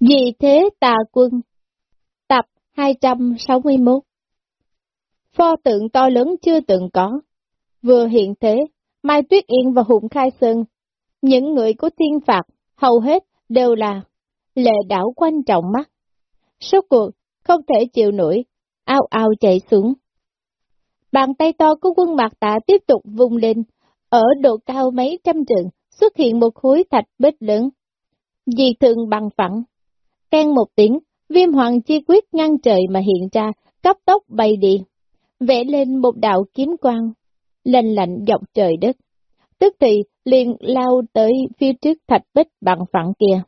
Vì thế tà quân, Tập 261 Pho tượng to lớn chưa từng có. Vừa hiện thế, Mai Tuyết Yên và Hùng Khai Sơn, Những người của thiên phạt, Hầu hết đều là Lệ đảo quanh trọng mắt. Số cuộc không thể chịu nổi, Ao ao chạy xuống. Bàn tay to của quân mạc tạ tiếp tục vùng lên. Ở độ cao mấy trăm trượng, Xuất hiện một khối thạch bích lớn. Dì thường bằng phẳng. Khen một tiếng, viêm hoàng chi quyết ngăn trời mà hiện ra, cấp tốc bay đi, vẽ lên một đạo kiếm quang, lành lạnh dọc trời đất. Tức thì liền lao tới phía trước thạch bích bằng phẳng kia.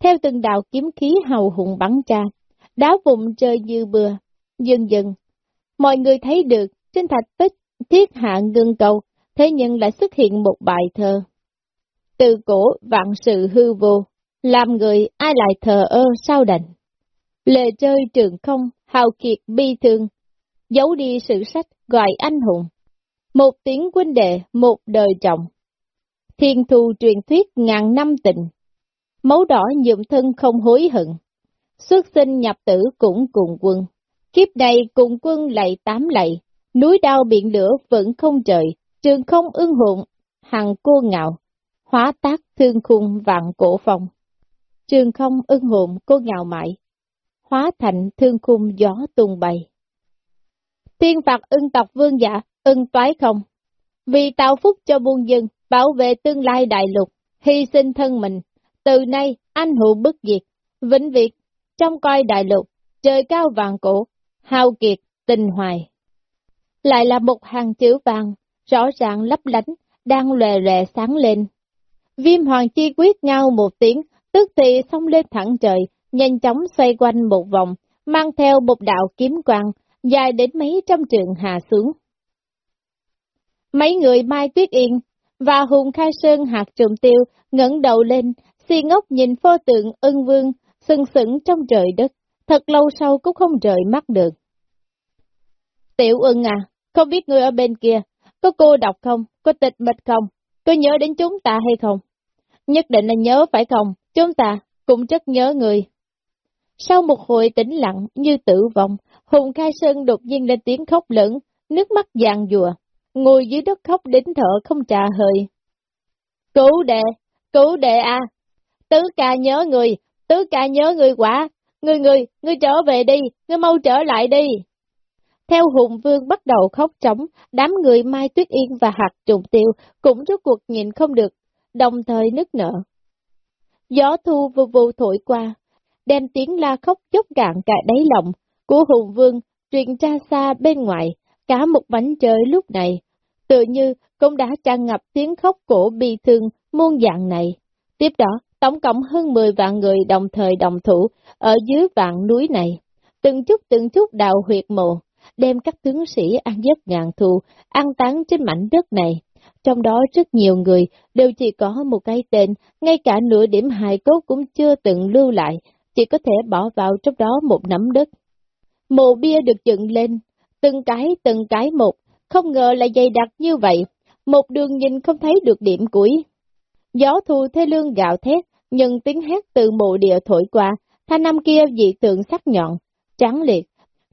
Theo từng đạo kiếm khí hầu hùng bắn ra, đá vùng trời như bừa, dần dần. Mọi người thấy được trên thạch bích thiết hạ ngưng cầu, thế nhưng lại xuất hiện một bài thơ. Từ cổ vạn sự hư vô, làm người ai lại thờ ơ sao đành. Lệ chơi trường không, hào kiệt bi thương, giấu đi sự sách gọi anh hùng. Một tiếng quân đệ, một đời trọng. Thiên thu truyền thuyết ngàn năm tình. Máu đỏ nhuộm thân không hối hận. Xuất sinh nhập tử cũng cùng quân. Kiếp này cùng quân lạy tám lạy. Núi đao biển lửa vẫn không trời. Trường không ưng hụn, hàng cô ngạo. Hóa tác thương khung vạn cổ phong trường không ưng hồn cô ngào mại, hóa thành thương khung gió tung bay. Thiên phạt ưng tộc vương giả, ưng toái không, vì tạo phúc cho buôn dân, bảo vệ tương lai đại lục, hy sinh thân mình, từ nay anh hùng bất diệt, vĩnh việt, trong coi đại lục, trời cao vàng cổ, hào kiệt, tình hoài. Lại là một hàng chữ vàng, rõ ràng lấp lánh, đang lòe lòe sáng lên. Viêm hoàng chi quyết ngao một tiếng, tức thì xông lên thẳng trời, nhanh chóng xoay quanh một vòng, mang theo một đạo kiếm quang, dài đến mấy trăm trường hạ xuống. Mấy người Mai Tuyết Yên và Hùng Khai Sơn hạt trùm tiêu ngẩng đầu lên, si ngốc nhìn pho tượng ưng vương, sừng sững trong trời đất, thật lâu sau cũng không rời mắt được. Tiểu ưng à, không biết người ở bên kia, có cô đọc không, có tịch mịch không, có nhớ đến chúng ta hay không? Nhất định là nhớ phải không? Chúng ta cũng rất nhớ người. Sau một hồi tĩnh lặng như tử vong, Hùng Khai Sơn đột nhiên lên tiếng khóc lẫn, nước mắt vàng dùa, ngồi dưới đất khóc đến thở không trà hơi. Cứu đệ, cứu đệ à, tứ ca nhớ người, tứ ca nhớ người quả, người người, người trở về đi, người mau trở lại đi. Theo Hùng Vương bắt đầu khóc trống, đám người Mai Tuyết Yên và Hạt Trùng Tiêu cũng rốt cuộc nhìn không được, đồng thời nức nở. Gió thu vù vù thổi qua, đem tiếng la khóc chốc cạn cả đáy lòng của hùng vương truyền ra xa bên ngoài, cả một bánh trời lúc này, tự như cũng đã tràn ngập tiếng khóc cổ bi thương muôn dạng này. Tiếp đó, tổng cộng hơn 10 vạn người đồng thời đồng thủ ở dưới vạn núi này, từng chút từng chút đào huyệt mộ, đem các tướng sĩ ăn giấc ngàn thù, ăn tán trên mảnh đất này, trong đó rất nhiều người đều chỉ có một cái tên, ngay cả nửa điểm hài cốt cũng chưa từng lưu lại, chỉ có thể bỏ vào trong đó một nắm đất. Mộ bia được dựng lên, từng cái từng cái một, không ngờ là dày đặc như vậy, một đường nhìn không thấy được điểm cuối. Gió thu thế lương gạo thét, nhưng tiếng hét từ mộ địa thổi qua, thanh năm kia dị tượng sắc nhọn, trắng liệt,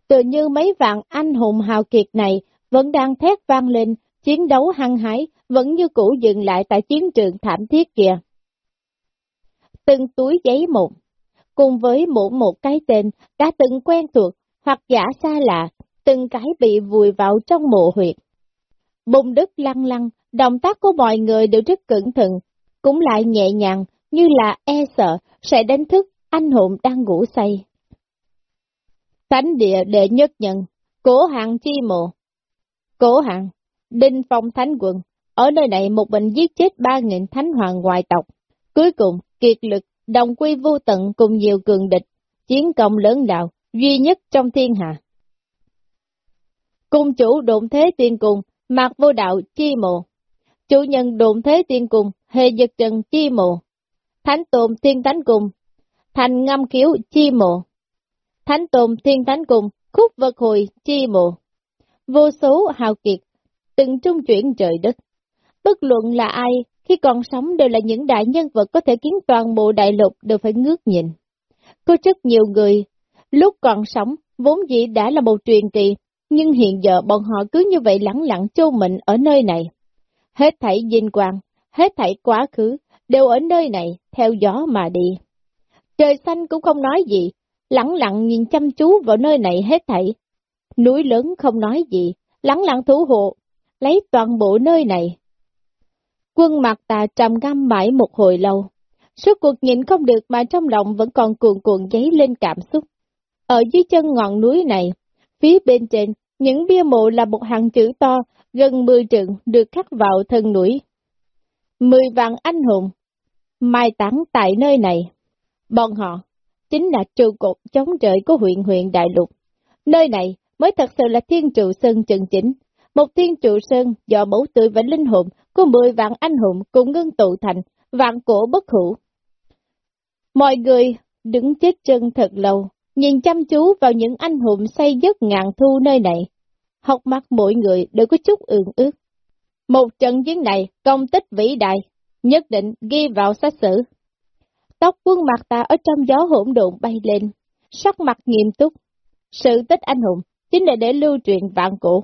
tự như mấy vạn anh hùng hào kiệt này vẫn đang thét vang lên, chiến đấu hăng hái, vẫn như cũ dừng lại tại chiến trường thảm thiết kia. Từng túi giấy một, cùng với mỗi một cái tên, đã từng quen thuộc, hoặc giả xa lạ, từng cái bị vùi vào trong mộ huyệt. Bùng đất lăng lăng, động tác của mọi người đều rất cẩn thận, cũng lại nhẹ nhàng, như là e sợ sẽ đánh thức anh hùng đang ngủ say. Thánh địa đệ nhất nhận, cổ hạng chi mộ. Cổ hạng, đinh phong thánh quận, ở nơi này một bệnh giết chết ba nghìn thánh hoàng ngoại tộc. Cuối cùng, kiệt lực, đồng quy vô tận cùng nhiều cường địch, chiến công lớn đạo, duy nhất trong thiên hạ. Cung chủ độn thế tiên cùng, mạc vô đạo chi mộ. Chủ nhân độn thế tiên cùng, hề giật trần chi mộ. Thánh tồn thiên thánh cùng, thành ngâm khiếu chi mộ. Thánh tồn thiên thánh cùng, khúc vật hồi chi mộ. Vô số hào kiệt, từng trung chuyển trời đất. Bất luận là ai, khi còn sống đều là những đại nhân vật có thể khiến toàn bộ đại lục đều phải ngước nhìn. Có rất nhiều người, lúc còn sống, vốn dĩ đã là một truyền kỳ, nhưng hiện giờ bọn họ cứ như vậy lẳng lặng châu mình ở nơi này. Hết thảy vinh quang, hết thảy quá khứ, đều ở nơi này, theo gió mà đi. Trời xanh cũng không nói gì, lẳng lặng nhìn chăm chú vào nơi này hết thảy. Núi lớn không nói gì, lẳng lặng thủ hộ, lấy toàn bộ nơi này. Quân mặt tà trầm ngâm mãi một hồi lâu, suốt cuộc nhìn không được mà trong lòng vẫn còn cuồn cuộn giấy lên cảm xúc. Ở dưới chân ngọn núi này, phía bên trên, những bia mộ là một hàng chữ to, gần 10 trượng được khắc vào thân núi. Mười vạn anh hùng, mai táng tại nơi này. Bọn họ chính là trụ cột chống trời của huyện huyện Đại Lục. Nơi này mới thật sự là thiên trụ sơn chân chính. Một thiên trụ sơn do bổ tươi và linh hồn của mười vạn anh hùng cùng ngưng tụ thành, vạn cổ bất hủ. Mọi người đứng chết chân thật lâu, nhìn chăm chú vào những anh hùng xây giấc ngàn thu nơi này. Học mắt mỗi người đều có chút ương ước. Một trận chiến này, công tích vĩ đại, nhất định ghi vào sách sử. Tóc quân mặt ta ở trong gió hỗn độn bay lên, sắc mặt nghiêm túc. Sự tích anh hùng chính là để lưu truyền vạn cổ.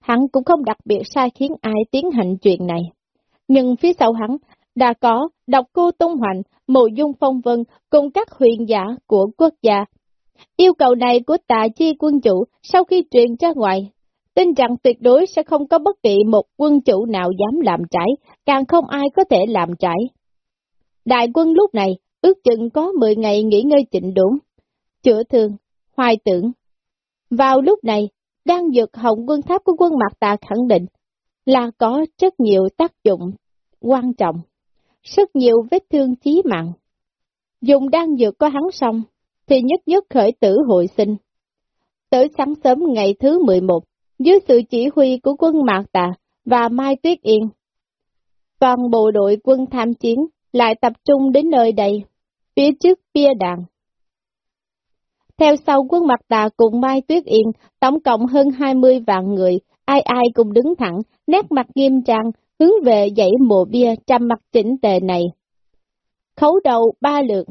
Hắn cũng không đặc biệt sai khiến ai tiến hành chuyện này. Nhưng phía sau hắn đã có độc cô Tung Hoành, Mộ Dung Phong Vân cùng các huyền giả của quốc gia. Yêu cầu này của tà chi quân chủ sau khi truyền ra ngoài, tin rằng tuyệt đối sẽ không có bất kỳ một quân chủ nào dám làm trái, càng không ai có thể làm trái. Đại quân lúc này ước chừng có 10 ngày nghỉ ngơi chỉnh đốn, chữa thương, hoài tưởng. Vào lúc này, đang dược hồng quân tháp của quân Mạc Tà khẳng định là có rất nhiều tác dụng quan trọng, rất nhiều vết thương chí mạng. Dùng đan dược có hắn xong, thì nhất nhất khởi tử hội sinh. Tới sáng sớm ngày thứ 11, dưới sự chỉ huy của quân Mạc Tà và Mai Tuyết Yên, toàn bộ đội quân tham chiến lại tập trung đến nơi đây, phía trước bia đàn. Theo sau quân mặt tà cùng Mai Tuyết Yên, tổng cộng hơn 20 vạn người, ai ai cùng đứng thẳng, nét mặt nghiêm trang, hướng về dãy mộ bia trăm mặt chỉnh tề này. Khấu đầu ba lượt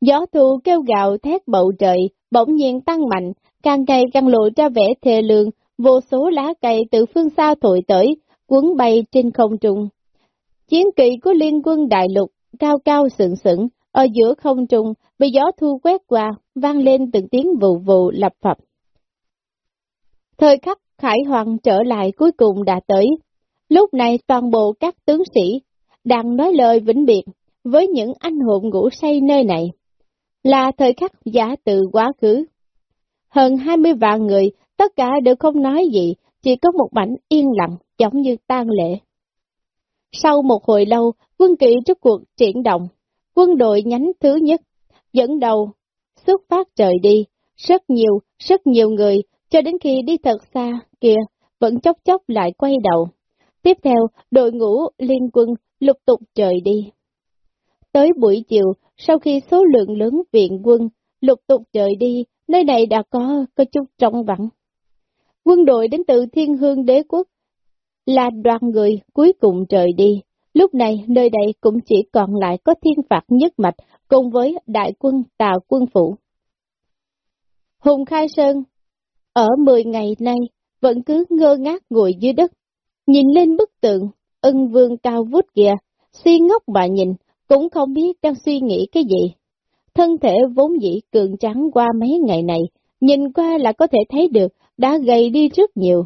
Gió thu kêu gạo thét bầu trời, bỗng nhiên tăng mạnh, càng ngày càng lộ ra vẻ thề lương, vô số lá cây từ phương xa thổi tới, cuốn bay trên không trung. Chiến kỵ của liên quân đại lục, cao cao sừng sững, ở giữa không trung, bị gió thu quét qua, vang lên từng tiếng vụ vụ lập phập. Thời khắc Khải Hoàng trở lại cuối cùng đã tới. Lúc này toàn bộ các tướng sĩ đang nói lời vĩnh biệt với những anh hùng ngủ say nơi này. Là thời khắc giả từ quá khứ. Hơn 20 vạn người, tất cả đều không nói gì, chỉ có một mảnh yên lặng, giống như tang lệ. Sau một hồi lâu, quân kỵ trước cuộc triển động, quân đội nhánh thứ nhất, dẫn đầu, xuất phát trời đi, rất nhiều, rất nhiều người, cho đến khi đi thật xa, kia, vẫn chốc chốc lại quay đầu. Tiếp theo, đội ngũ liên quân lục tục trời đi. Tới buổi chiều, sau khi số lượng lớn viện quân lục tục trời đi, nơi này đã có có chút trống vắng. Quân đội đến từ Thiên Hương Đế Quốc là đoàn người cuối cùng trời đi. Lúc này nơi đây cũng chỉ còn lại có thiên phạt nhất mạch cùng với đại quân tào quân phủ. Hùng Khai Sơn ở 10 ngày nay vẫn cứ ngơ ngác ngồi dưới đất, nhìn lên bức tượng, ân vương cao vút kìa, suy ngốc mà nhìn, cũng không biết đang suy nghĩ cái gì. Thân thể vốn dĩ cường trắng qua mấy ngày này, nhìn qua là có thể thấy được đã gầy đi rất nhiều.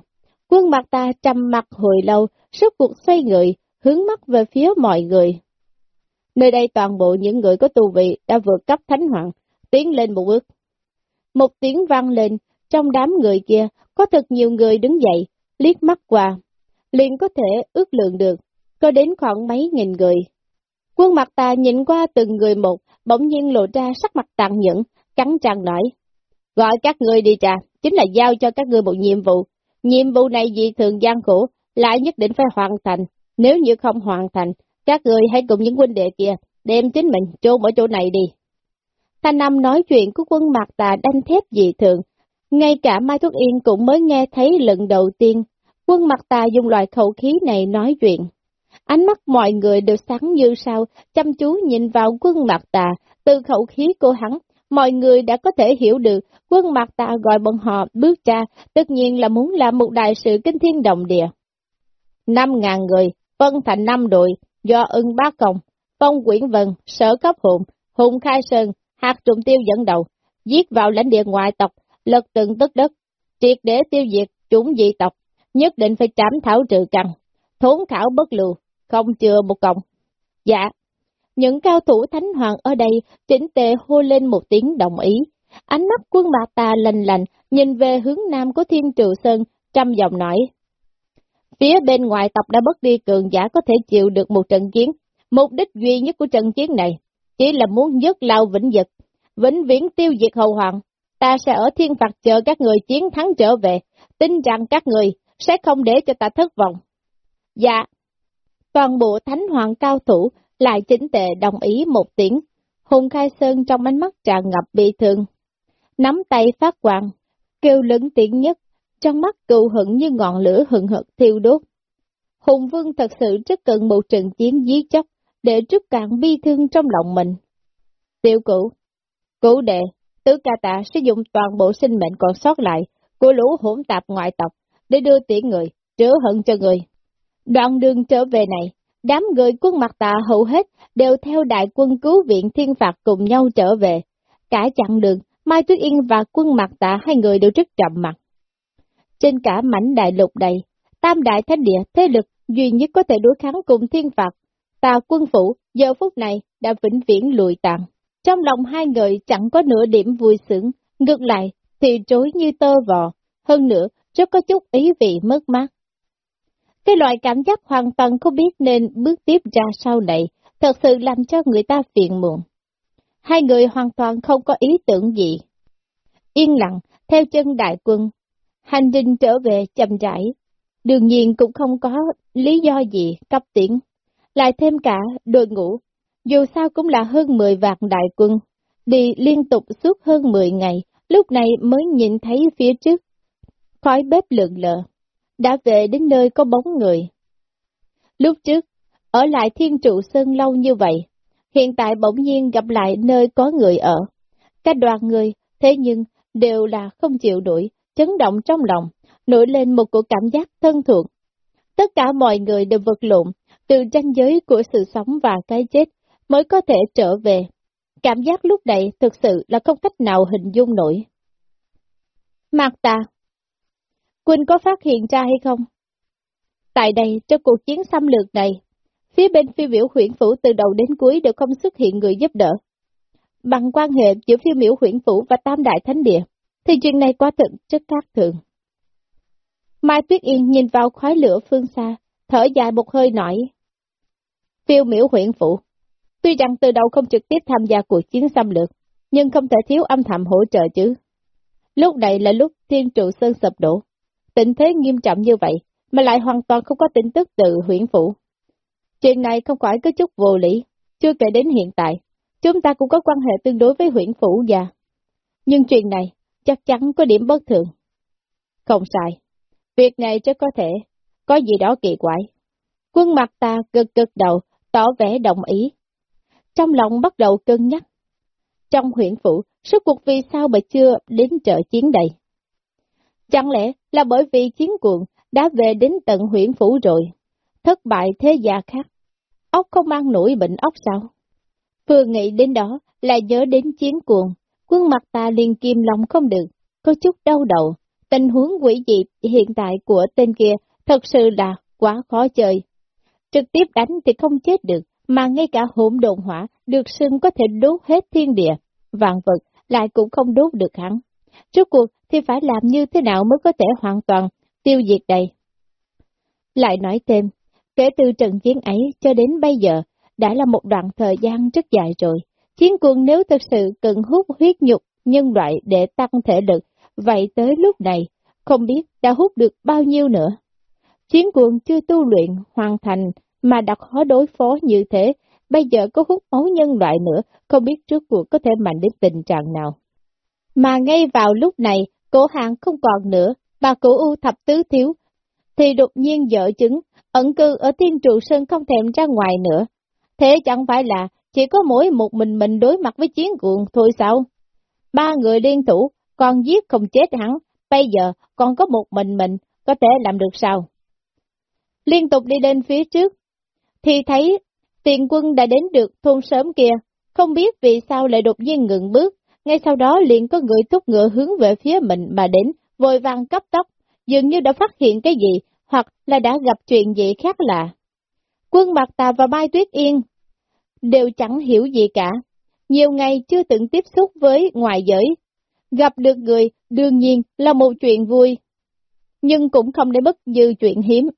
Quân mặt ta trầm mặt hồi lâu, suốt cuộc xoay người, hướng mắt về phía mọi người. Nơi đây toàn bộ những người có tu vị đã vượt cấp thánh hoàng, tiến lên một bước. Một tiếng vang lên, trong đám người kia có thật nhiều người đứng dậy, liếc mắt qua, liền có thể ước lượng được, có đến khoảng mấy nghìn người. Quân mặt ta nhìn qua từng người một, bỗng nhiên lộ ra sắc mặt tàn nhẫn, cắn răng nói. Gọi các người đi trà, chính là giao cho các người một nhiệm vụ. Nhiệm vụ này dị thường gian khổ, lại nhất định phải hoàn thành. Nếu như không hoàn thành, các người hãy cùng những huynh đệ kia, đem chính mình chôn ở chỗ này đi. Thanh Nam nói chuyện của quân Mạc Tà đanh thép dị thường, ngay cả Mai Thuốc Yên cũng mới nghe thấy lần đầu tiên, quân Mạc Tà dùng loại khẩu khí này nói chuyện. Ánh mắt mọi người đều sáng như sao, chăm chú nhìn vào quân Mạc Tà, Từ khẩu khí của hắn, mọi người đã có thể hiểu được quân mặt Tà gọi bọn họ bước ra, tất nhiên là muốn làm một đại sự kinh thiên động địa. Năm ngàn người, phân thành năm đội, do ưng bá công, phong quyển vân, sở cấp hùng, hùng khai sơn, hạt trùng tiêu dẫn đầu, giết vào lãnh địa ngoại tộc, lật từng tức đất, triệt để tiêu diệt chúng dị tộc, nhất định phải trảm thảo trừ căn, thốn khảo bất lưu, không chừa một cộng. Dạ, những cao thủ thánh hoàng ở đây chỉnh tề hô lên một tiếng đồng ý. Ánh mắt quân bà ta lành lành, nhìn về hướng nam của thiên trừ sơn, trăm dòng nói. Phía bên ngoài tộc đã bất đi cường giả có thể chịu được một trận chiến. Mục đích duy nhất của trận chiến này chỉ là muốn dứt lao vĩnh dực, vĩnh viễn tiêu diệt hầu hoàng. Ta sẽ ở thiên phạt chờ các người chiến thắng trở về, tin rằng các người sẽ không để cho ta thất vọng. Dạ, toàn bộ thánh hoàng cao thủ lại chính tệ đồng ý một tiếng. Hùng Khai Sơn trong ánh mắt tràn ngập bị thương. Nắm tay phát quang, kêu lớn tiếng nhất, trong mắt cựu hận như ngọn lửa hừng hực thiêu đốt. Hùng Vương thật sự rất cần một trận chiến giết chóc, để trút cạn bi thương trong lòng mình. Tiểu cửu, cửu đệ, tứ ca tạ sử dụng toàn bộ sinh mệnh còn sót lại của lũ hỗn tạp ngoại tộc để đưa tiễn người, trớ hận cho người. Đoạn đường trở về này, đám người quân mặt tạ hầu hết đều theo đại quân cứu viện thiên phạt cùng nhau trở về. Cả chặng đường, Mai Tuyết Yên và quân mặt tạ hai người đều rất trầm mặt. Trên cả mảnh đại lục đầy, tam đại thánh địa thế lực duy nhất có thể đối kháng cùng thiên phạt. Tà quân phủ giờ phút này đã vĩnh viễn lùi tàn. Trong lòng hai người chẳng có nửa điểm vui sướng, ngược lại thì trối như tơ vò, hơn nữa rất có chút ý vị mất mát. Cái loại cảm giác hoàn toàn không biết nên bước tiếp ra sau này, thật sự làm cho người ta phiền muộn. Hai người hoàn toàn không có ý tưởng gì. Yên lặng, theo chân đại quân, hành trình trở về chậm rãi, đương nhiên cũng không có lý do gì cấp tiễn. Lại thêm cả đội ngũ, dù sao cũng là hơn 10 vạn đại quân, đi liên tục suốt hơn 10 ngày, lúc này mới nhìn thấy phía trước. Khói bếp lượn lờ, đã về đến nơi có bóng người. Lúc trước, ở lại thiên trụ sơn lâu như vậy, hiện tại bỗng nhiên gặp lại nơi có người ở. Các đoàn người, thế nhưng, đều là không chịu đuổi, chấn động trong lòng, nổi lên một cổ cảm giác thân thuộc. Tất cả mọi người đều vật lộn, từ tranh giới của sự sống và cái chết, mới có thể trở về. Cảm giác lúc này thực sự là không cách nào hình dung nổi. Mạc ta, Quỳnh có phát hiện ra hay không? Tại đây, trong cuộc chiến xâm lược này, phía bên phi biểu huyện phủ từ đầu đến cuối đều không xuất hiện người giúp đỡ. Bằng quan hệ giữa phi miểu huyện phủ và tam đại thánh địa, thì chuyện này quá thực chất khác thường. Mai Tuyết Yên nhìn vào khói lửa phương xa, thở dài một hơi nói. Phiêu miểu huyện phụ, tuy rằng từ đầu không trực tiếp tham gia cuộc chiến xâm lược, nhưng không thể thiếu âm thầm hỗ trợ chứ. Lúc này là lúc thiên trụ sơn sập đổ, Tình thế nghiêm trọng như vậy, mà lại hoàn toàn không có tin tức từ huyện phụ. Chuyện này không phải có chút vô lý, chưa kể đến hiện tại, chúng ta cũng có quan hệ tương đối với huyện phủ già. Nhưng chuyện này chắc chắn có điểm bất thường. Không sai, việc này chắc có thể có gì đó kỳ quái. Quân mặt ta cực cực đầu, tỏ vẻ đồng ý. Trong lòng bắt đầu cân nhắc. Trong huyện phủ, số cuộc vì sao mà chưa đến trợ chiến đầy? Chẳng lẽ là bởi vì chiến cuộn đã về đến tận huyện phủ rồi, thất bại thế gia khác, ốc không mang nổi bệnh ốc sao? Vừa nghĩ đến đó, là nhớ đến chiến cuồng, quân mặt ta liền kim lòng không được, có chút đau đầu, tình huống quỷ dị hiện tại của tên kia thật sự là quá khó chơi. Trực tiếp đánh thì không chết được, mà ngay cả hỗn độn hỏa được xưng có thể đốt hết thiên địa, vạn vật lại cũng không đốt được hắn. Trước cuộc thì phải làm như thế nào mới có thể hoàn toàn tiêu diệt đây? Lại nói thêm, kể từ trận chiến ấy cho đến bây giờ, đã là một đoạn thời gian rất dài rồi. Chiến quân nếu thực sự cần hút huyết nhục nhân loại để tăng thể lực, vậy tới lúc này, không biết đã hút được bao nhiêu nữa. Chiến quân chưa tu luyện hoàn thành mà đã khó đối phó như thế, bây giờ có hút máu nhân loại nữa, không biết trước cuộc có thể mạnh đến tình trạng nào. Mà ngay vào lúc này, cổ hạng không còn nữa, bà cổ U thập tứ thiếu, thì đột nhiên dở chứng, ẩn cư ở thiên trụ sơn không thèm ra ngoài nữa. Thế chẳng phải là chỉ có mỗi một mình mình đối mặt với chiến cuồng thôi sao? Ba người liên thủ, còn giết không chết hắn, bây giờ còn có một mình mình, có thể làm được sao? Liên tục đi đến phía trước, thì thấy tiền quân đã đến được thôn sớm kia, không biết vì sao lại đột nhiên ngừng bước, ngay sau đó liền có người thúc ngựa hướng về phía mình mà đến, vội vàng cấp tốc, dường như đã phát hiện cái gì, hoặc là đã gặp chuyện gì khác lạ. Quân Mạc Tà và Mai Tuyết Yên đều chẳng hiểu gì cả, nhiều ngày chưa từng tiếp xúc với ngoài giới. Gặp được người đương nhiên là một chuyện vui, nhưng cũng không để bất dư chuyện hiếm.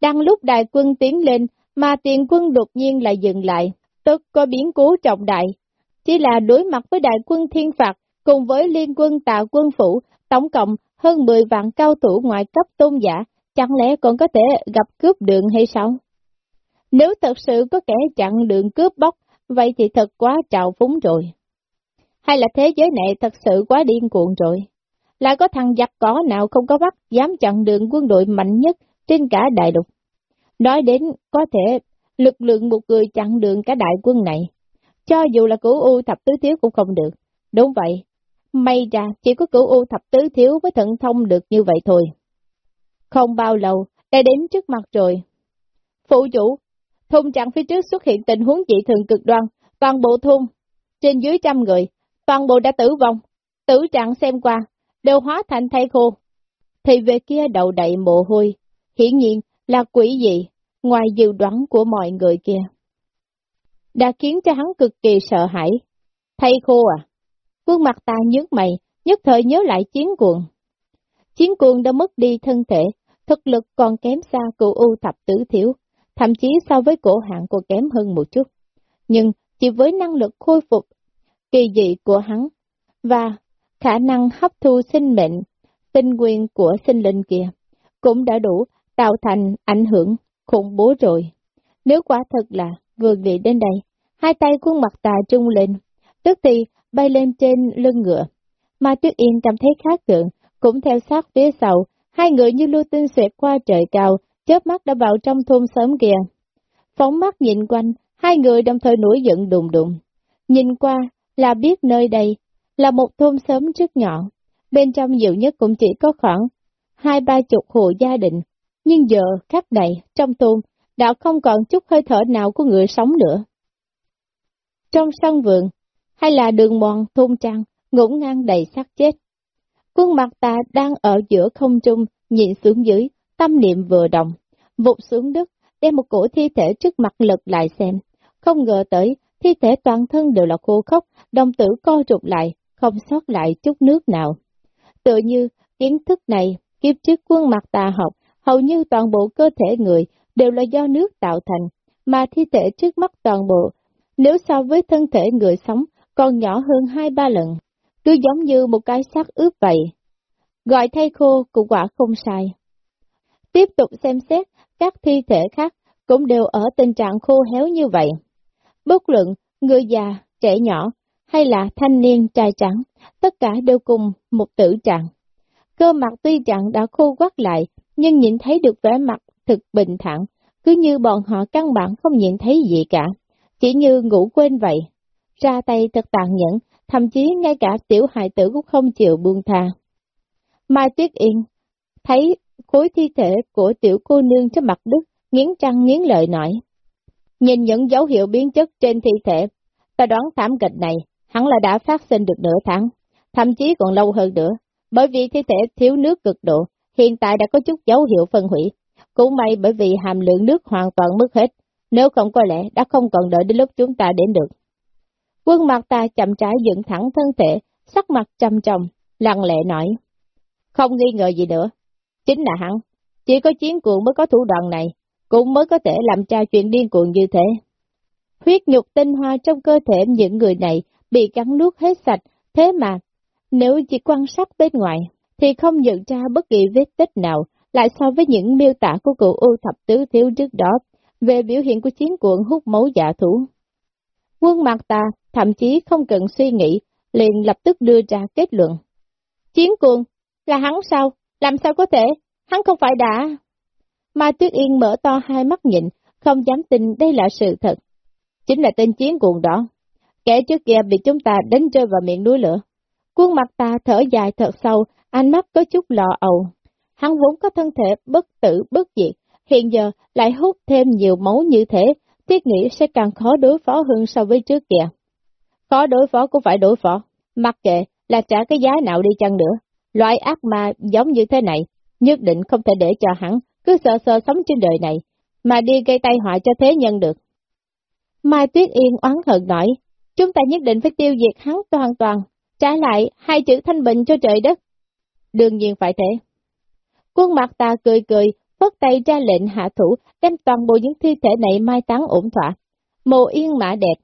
Đang lúc đại quân tiến lên, mà tiền quân đột nhiên lại dừng lại, tức có biến cố trọng đại. Chỉ là đối mặt với đại quân thiên phạt, cùng với liên quân tạo quân phủ, tổng cộng hơn 10 vạn cao thủ ngoại cấp tôn giả, chẳng lẽ còn có thể gặp cướp đường hay sao? Nếu thật sự có kẻ chặn đường cướp bóc, vậy thì thật quá trào phúng rồi. Hay là thế giới này thật sự quá điên cuồng rồi? Lại có thằng giặc cỏ nào không có bắt dám chặn đường quân đội mạnh nhất trên cả đại lục? Nói đến có thể lực lượng một người chặn đường cả đại quân này, cho dù là cửu U thập tứ thiếu cũng không được. Đúng vậy, may ra chỉ có cửu U thập tứ thiếu với thận thông được như vậy thôi. Không bao lâu, đã đến trước mặt rồi. Phụ chủ, thôn trạng phía trước xuất hiện tình huống dị thường cực đoan, toàn bộ thôn, trên dưới trăm người, toàn bộ đã tử vong, tử trạng xem qua, đều hóa thành thay khô. Thì về kia đầu đầy mồ hôi, hiển nhiên là quỷ dị, ngoài dự đoán của mọi người kia. Đã khiến cho hắn cực kỳ sợ hãi. Thay khô à? Quân mặt ta nhớt mày, nhất thời nhớ lại chiến cuồng. Chiến cuồng đã mất đi thân thể, thực lực còn kém xa cụ U thập tử thiếu, thậm chí so với cổ hạng còn kém hơn một chút. Nhưng chỉ với năng lực khôi phục kỳ dị của hắn và khả năng hấp thu sinh mệnh, tinh quyền của sinh linh kia, cũng đã đủ tạo thành ảnh hưởng khủng bố rồi. Nếu quả thật là vừa vị đến đây, hai tay khuôn mặt tà trung lên, tức thì bay lên trên lưng ngựa. Mà Tuyết Yên cảm thấy khác thường, cũng theo sát phía sau, hai người như lưu tinh xẹt qua trời cao, chớp mắt đã vào trong thôn sớm kia. Phóng mắt nhìn quanh, hai người đồng thời nổi giận đùng đùng. Nhìn qua là biết nơi đây là một thôn sớm rất nhỏ, bên trong nhiều nhất cũng chỉ có khoảng hai ba chục hộ gia đình, nhưng giờ khắp này trong thôn đã không còn chút hơi thở nào của người sống nữa. Trong sân vườn, hay là đường mòn thôn trang, ngổn ngang đầy xác chết. Quân mặt ta đang ở giữa không trung, nhìn xuống dưới, tâm niệm vừa động, vụt xuống đất, đem một cổ thi thể trước mặt lật lại xem. Không ngờ tới, thi thể toàn thân đều là khô khốc, đồng tử co rụt lại, không sót lại chút nước nào. tự như, kiến thức này, kiếp trước quân mặt tà học, hầu như toàn bộ cơ thể người đều là do nước tạo thành, mà thi thể trước mắt toàn bộ, nếu so với thân thể người sống, còn nhỏ hơn hai ba lần, cứ giống như một cái xác ướp vậy. Gọi thay khô cũng quả không sai. Tiếp tục xem xét, các thi thể khác cũng đều ở tình trạng khô héo như vậy. Bất luận, người già, trẻ nhỏ, hay là thanh niên trai trắng, tất cả đều cùng một tử trạng. Cơ mặt tuy trạng đã khô quắt lại, nhưng nhìn thấy được vẻ mặt thực bình thản, cứ như bọn họ căn bản không nhìn thấy gì cả, chỉ như ngủ quên vậy. Ra tay thật tàn nhẫn, thậm chí ngay cả tiểu hài tử cũng không chịu buông tha. Mai Tuyết Yên thấy khối thi thể của tiểu cô nương trên mặt đất, nghiến trăng nghiến lợi nói. Nhìn những dấu hiệu biến chất trên thi thể, ta đoán thảm kịch này hắn là đã phát sinh được nửa tháng, thậm chí còn lâu hơn nữa, bởi vì thi thể thiếu nước cực độ, hiện tại đã có chút dấu hiệu phân hủy. Cũng may bởi vì hàm lượng nước hoàn toàn mất hết, nếu không có lẽ đã không còn đợi đến lúc chúng ta đến được. Quân mặt ta chậm trái dựng thẳng thân thể, sắc mặt trầm trọng, lặng lẽ nói. Không nghi ngờ gì nữa, chính là hắn, chỉ có chiến cuồng mới có thủ đoạn này, cũng mới có thể làm tra chuyện điên cuồng như thế. Huyết nhục tinh hoa trong cơ thể những người này bị cắn nuốt hết sạch, thế mà, nếu chỉ quan sát bên ngoài, thì không nhận ra bất kỳ vết tích nào, lại so với những miêu tả của cụ U thập tứ thiếu trước đó, về biểu hiện của chiến cuộn hút máu giả thủ. Quân mặt ta thậm chí không cần suy nghĩ, liền lập tức đưa ra kết luận. Chiến cuồng, là hắn sao? Làm sao có thể? Hắn không phải đã... Mai Tuyết Yên mở to hai mắt nhịn, không dám tin đây là sự thật. chính là tên chiến cuồng đó. Kẻ trước kia bị chúng ta đánh rơi vào miệng núi lửa. Quân mặt ta thở dài thật sâu, ánh mắt có chút lọ ầu. Hắn vốn có thân thể bất tử bất diệt, hiện giờ lại hút thêm nhiều máu như thế, thiết nghĩ sẽ càng khó đối phó hơn so với trước kia. Khó đối phó cũng phải đối phó, mặc kệ là trả cái giá nào đi chăng nữa. Loại ác ma giống như thế này, nhất định không thể để cho hắn cứ sợ sợ sống trên đời này, mà đi gây tai họa cho thế nhân được. Mai Tuyết Yên oán hận nói, chúng ta nhất định phải tiêu diệt hắn toàn toàn, trả lại hai chữ thanh bình cho trời đất. Đương nhiên phải thế. Quân mặt ta cười cười, phất tay ra lệnh hạ thủ, đem toàn bộ những thi thể này mai táng ổn thỏa. mồ yên mã đẹp.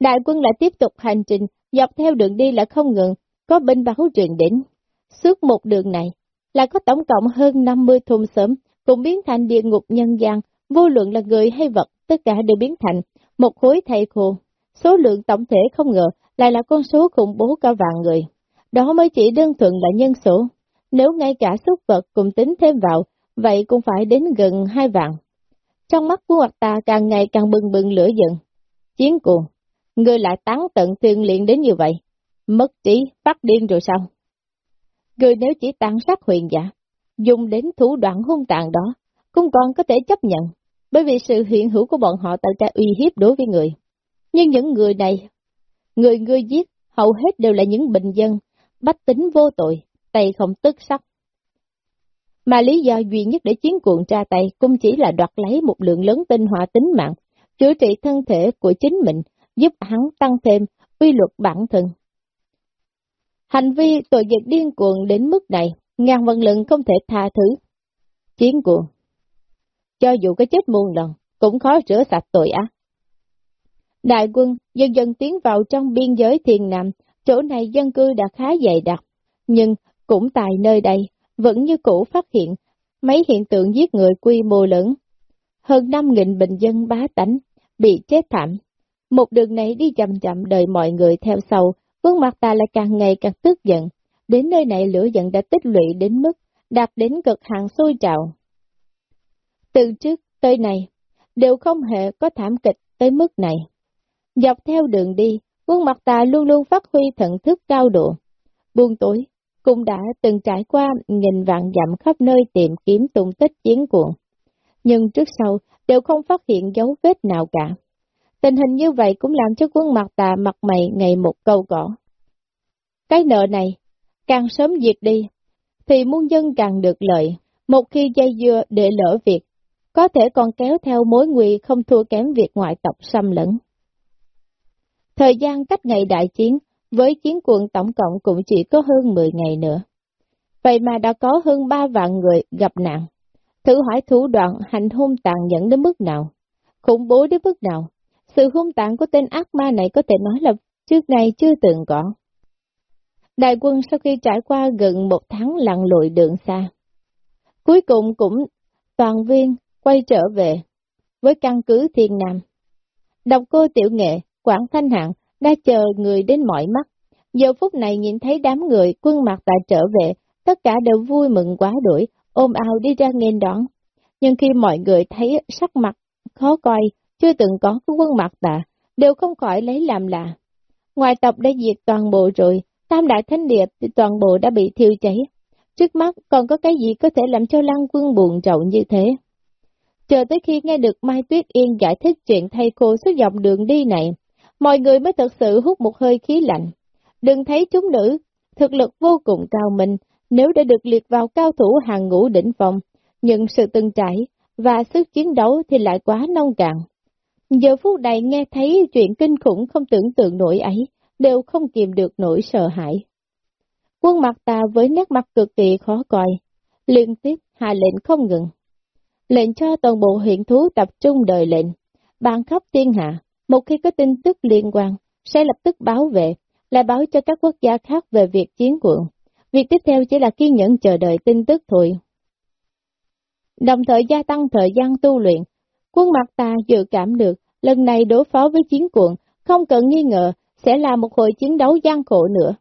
Đại quân lại tiếp tục hành trình, dọc theo đường đi là không ngừng, có binh báo truyền đến. Suốt một đường này, là có tổng cộng hơn 50 thôn sớm, cũng biến thành địa ngục nhân gian, vô lượng là người hay vật, tất cả đều biến thành một khối thầy khô. Số lượng tổng thể không ngờ lại là con số khủng bố cả vạn người. Đó mới chỉ đơn thuần là nhân số. Nếu ngay cả súc vật cùng tính thêm vào, vậy cũng phải đến gần hai vạn. Trong mắt của hoặc ta càng ngày càng bừng bừng lửa giận. Chiến cuồng, người lại tán tận tuyên luyện đến như vậy. Mất trí, phát điên rồi sao? Người nếu chỉ tàn sát huyền giả, dùng đến thủ đoạn hung tàn đó, cũng còn có thể chấp nhận, bởi vì sự hiện hữu của bọn họ tạo ra uy hiếp đối với người. Nhưng những người này, người ngươi giết, hầu hết đều là những bình dân, bách tính vô tội, tay không tức sắc. Mà lý do duy nhất để chiến cuộn tra tay cũng chỉ là đoạt lấy một lượng lớn tinh hỏa tính mạng, chữa trị thân thể của chính mình, giúp hắn tăng thêm uy luật bản thân. Hành vi tội nghiệp điên cuồng đến mức này, ngàn vạn lần không thể tha thứ. Chiến cuồng. Cho dù có chết muôn lần, cũng khó rửa sạch tội ác. Đại quân dần dần tiến vào trong biên giới thiền nam, chỗ này dân cư đã khá dày đặc, nhưng cũng tại nơi đây, vẫn như cũ phát hiện mấy hiện tượng giết người quy mô lớn. Hơn 5.000 bình dân bá tánh, bị chết thảm. Một đường này đi chậm chậm đợi mọi người theo sau, Khuôn mặt ta lại càng ngày càng tức giận, đến nơi này lửa giận đã tích lũy đến mức đạt đến cực hạn sôi trào. Từ trước tới này, đều không hề có thảm kịch tới mức này. Dọc theo đường đi, quân mặt ta luôn luôn phát huy thận thức cao độ. Buông tối, cũng đã từng trải qua nghìn vạn dặm khắp nơi tìm kiếm tung tích chiến cuộn. Nhưng trước sau, đều không phát hiện dấu vết nào cả. Tình hình như vậy cũng làm cho quân mặt tà mặt mày ngày một câu cỏ. Cái nợ này, càng sớm diệt đi, thì muôn dân càng được lợi. Một khi dây dưa để lỡ việc, có thể còn kéo theo mối nguy không thua kém việc ngoại tộc xâm lẫn. Thời gian cách ngày đại chiến, với chiến quân tổng cộng cũng chỉ có hơn 10 ngày nữa. Vậy mà đã có hơn 3 vạn người gặp nạn. Thử hỏi thủ đoạn hành hung tàn nhẫn đến mức nào, khủng bố đến mức nào, sự hung tàn của tên ác ma này có thể nói là trước nay chưa từng có. Đại quân sau khi trải qua gần một tháng lặn lội đường xa, cuối cùng cũng toàn viên quay trở về với căn cứ Thiên Nam. Độc cô tiểu nghệ, Quảng Thanh Hạng đã chờ người đến mọi mắt. Giờ phút này nhìn thấy đám người quân mặt đã trở về, tất cả đều vui mừng quá đuổi, ôm ao đi ra nghênh đón. Nhưng khi mọi người thấy sắc mặt khó coi, chưa từng có của quân mặt tạ, đều không khỏi lấy làm lạ. Ngoài tộc đã diệt toàn bộ rồi, tam đại thánh địa thì toàn bộ đã bị thiêu cháy. Trước mắt còn có cái gì có thể làm cho lăng quân buồn rầu như thế? Chờ tới khi nghe được Mai Tuyết Yên giải thích chuyện thay cô suốt dòng đường đi này, mọi người mới thật sự hút một hơi khí lạnh. Đừng thấy chúng nữ, thực lực vô cùng cao minh, nếu đã được liệt vào cao thủ hàng ngũ đỉnh phòng, nhưng sự từng trải và sức chiến đấu thì lại quá nông cạn. Giờ phút này nghe thấy chuyện kinh khủng không tưởng tượng nổi ấy, đều không kìm được nỗi sợ hãi. Quân mặt ta với nét mặt cực kỳ khó coi, liên tiếp hạ lệnh không ngừng. Lệnh cho toàn bộ huyện thú tập trung đời lệnh, bàn khắp thiên hạ, một khi có tin tức liên quan, sẽ lập tức báo về, lại báo cho các quốc gia khác về việc chiến quận. Việc tiếp theo chỉ là kiên nhẫn chờ đợi tin tức thôi. Đồng thời gia tăng thời gian tu luyện, quân mặt ta dự cảm được lần này đối phó với chiến cuộn, không cần nghi ngờ, sẽ là một hồi chiến đấu gian khổ nữa.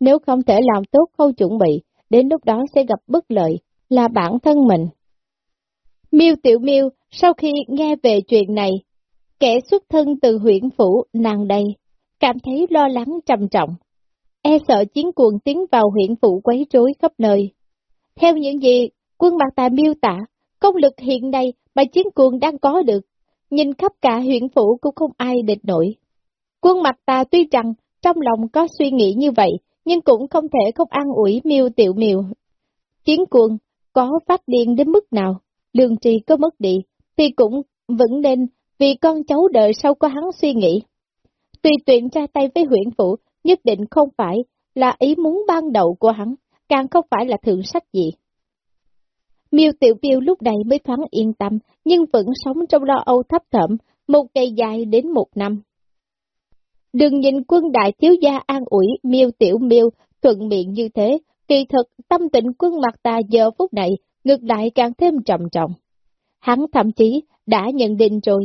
Nếu không thể làm tốt khâu chuẩn bị, đến lúc đó sẽ gặp bất lợi, là bản thân mình. Miêu Tiểu Miêu sau khi nghe về chuyện này, kẻ xuất thân từ huyện phủ nàng đây, cảm thấy lo lắng trầm trọng. E sợ chiến cuồng tiến vào huyện phủ quấy rối khắp nơi. Theo những gì quân mặt tà miêu tả, công lực hiện nay mà chiến cuồng đang có được, nhìn khắp cả huyện phủ cũng không ai địch nổi. Quân mặt tà tuy rằng trong lòng có suy nghĩ như vậy, nhưng cũng không thể không ăn ủi miêu tiểu miêu. Chiến cuồng có phát điên đến mức nào, lương trì có mất đi, thì cũng vẫn nên vì con cháu đợi sau có hắn suy nghĩ. Tùy tuyện ra tay với huyện phủ, nhất định không phải là ý muốn ban đầu của hắn, càng không phải là thượng sách gì. Miêu Tiểu miêu lúc này mới thoáng yên tâm, nhưng vẫn sống trong lo âu thấp thẩm, một ngày dài đến một năm. Đừng nhìn quân đại thiếu gia an ủi Miêu Tiểu Miêu thuận miệng như thế, kỳ thực tâm tình quân mặt ta giờ phút này ngược lại càng thêm trầm trọng. Hắn thậm chí đã nhận định rồi,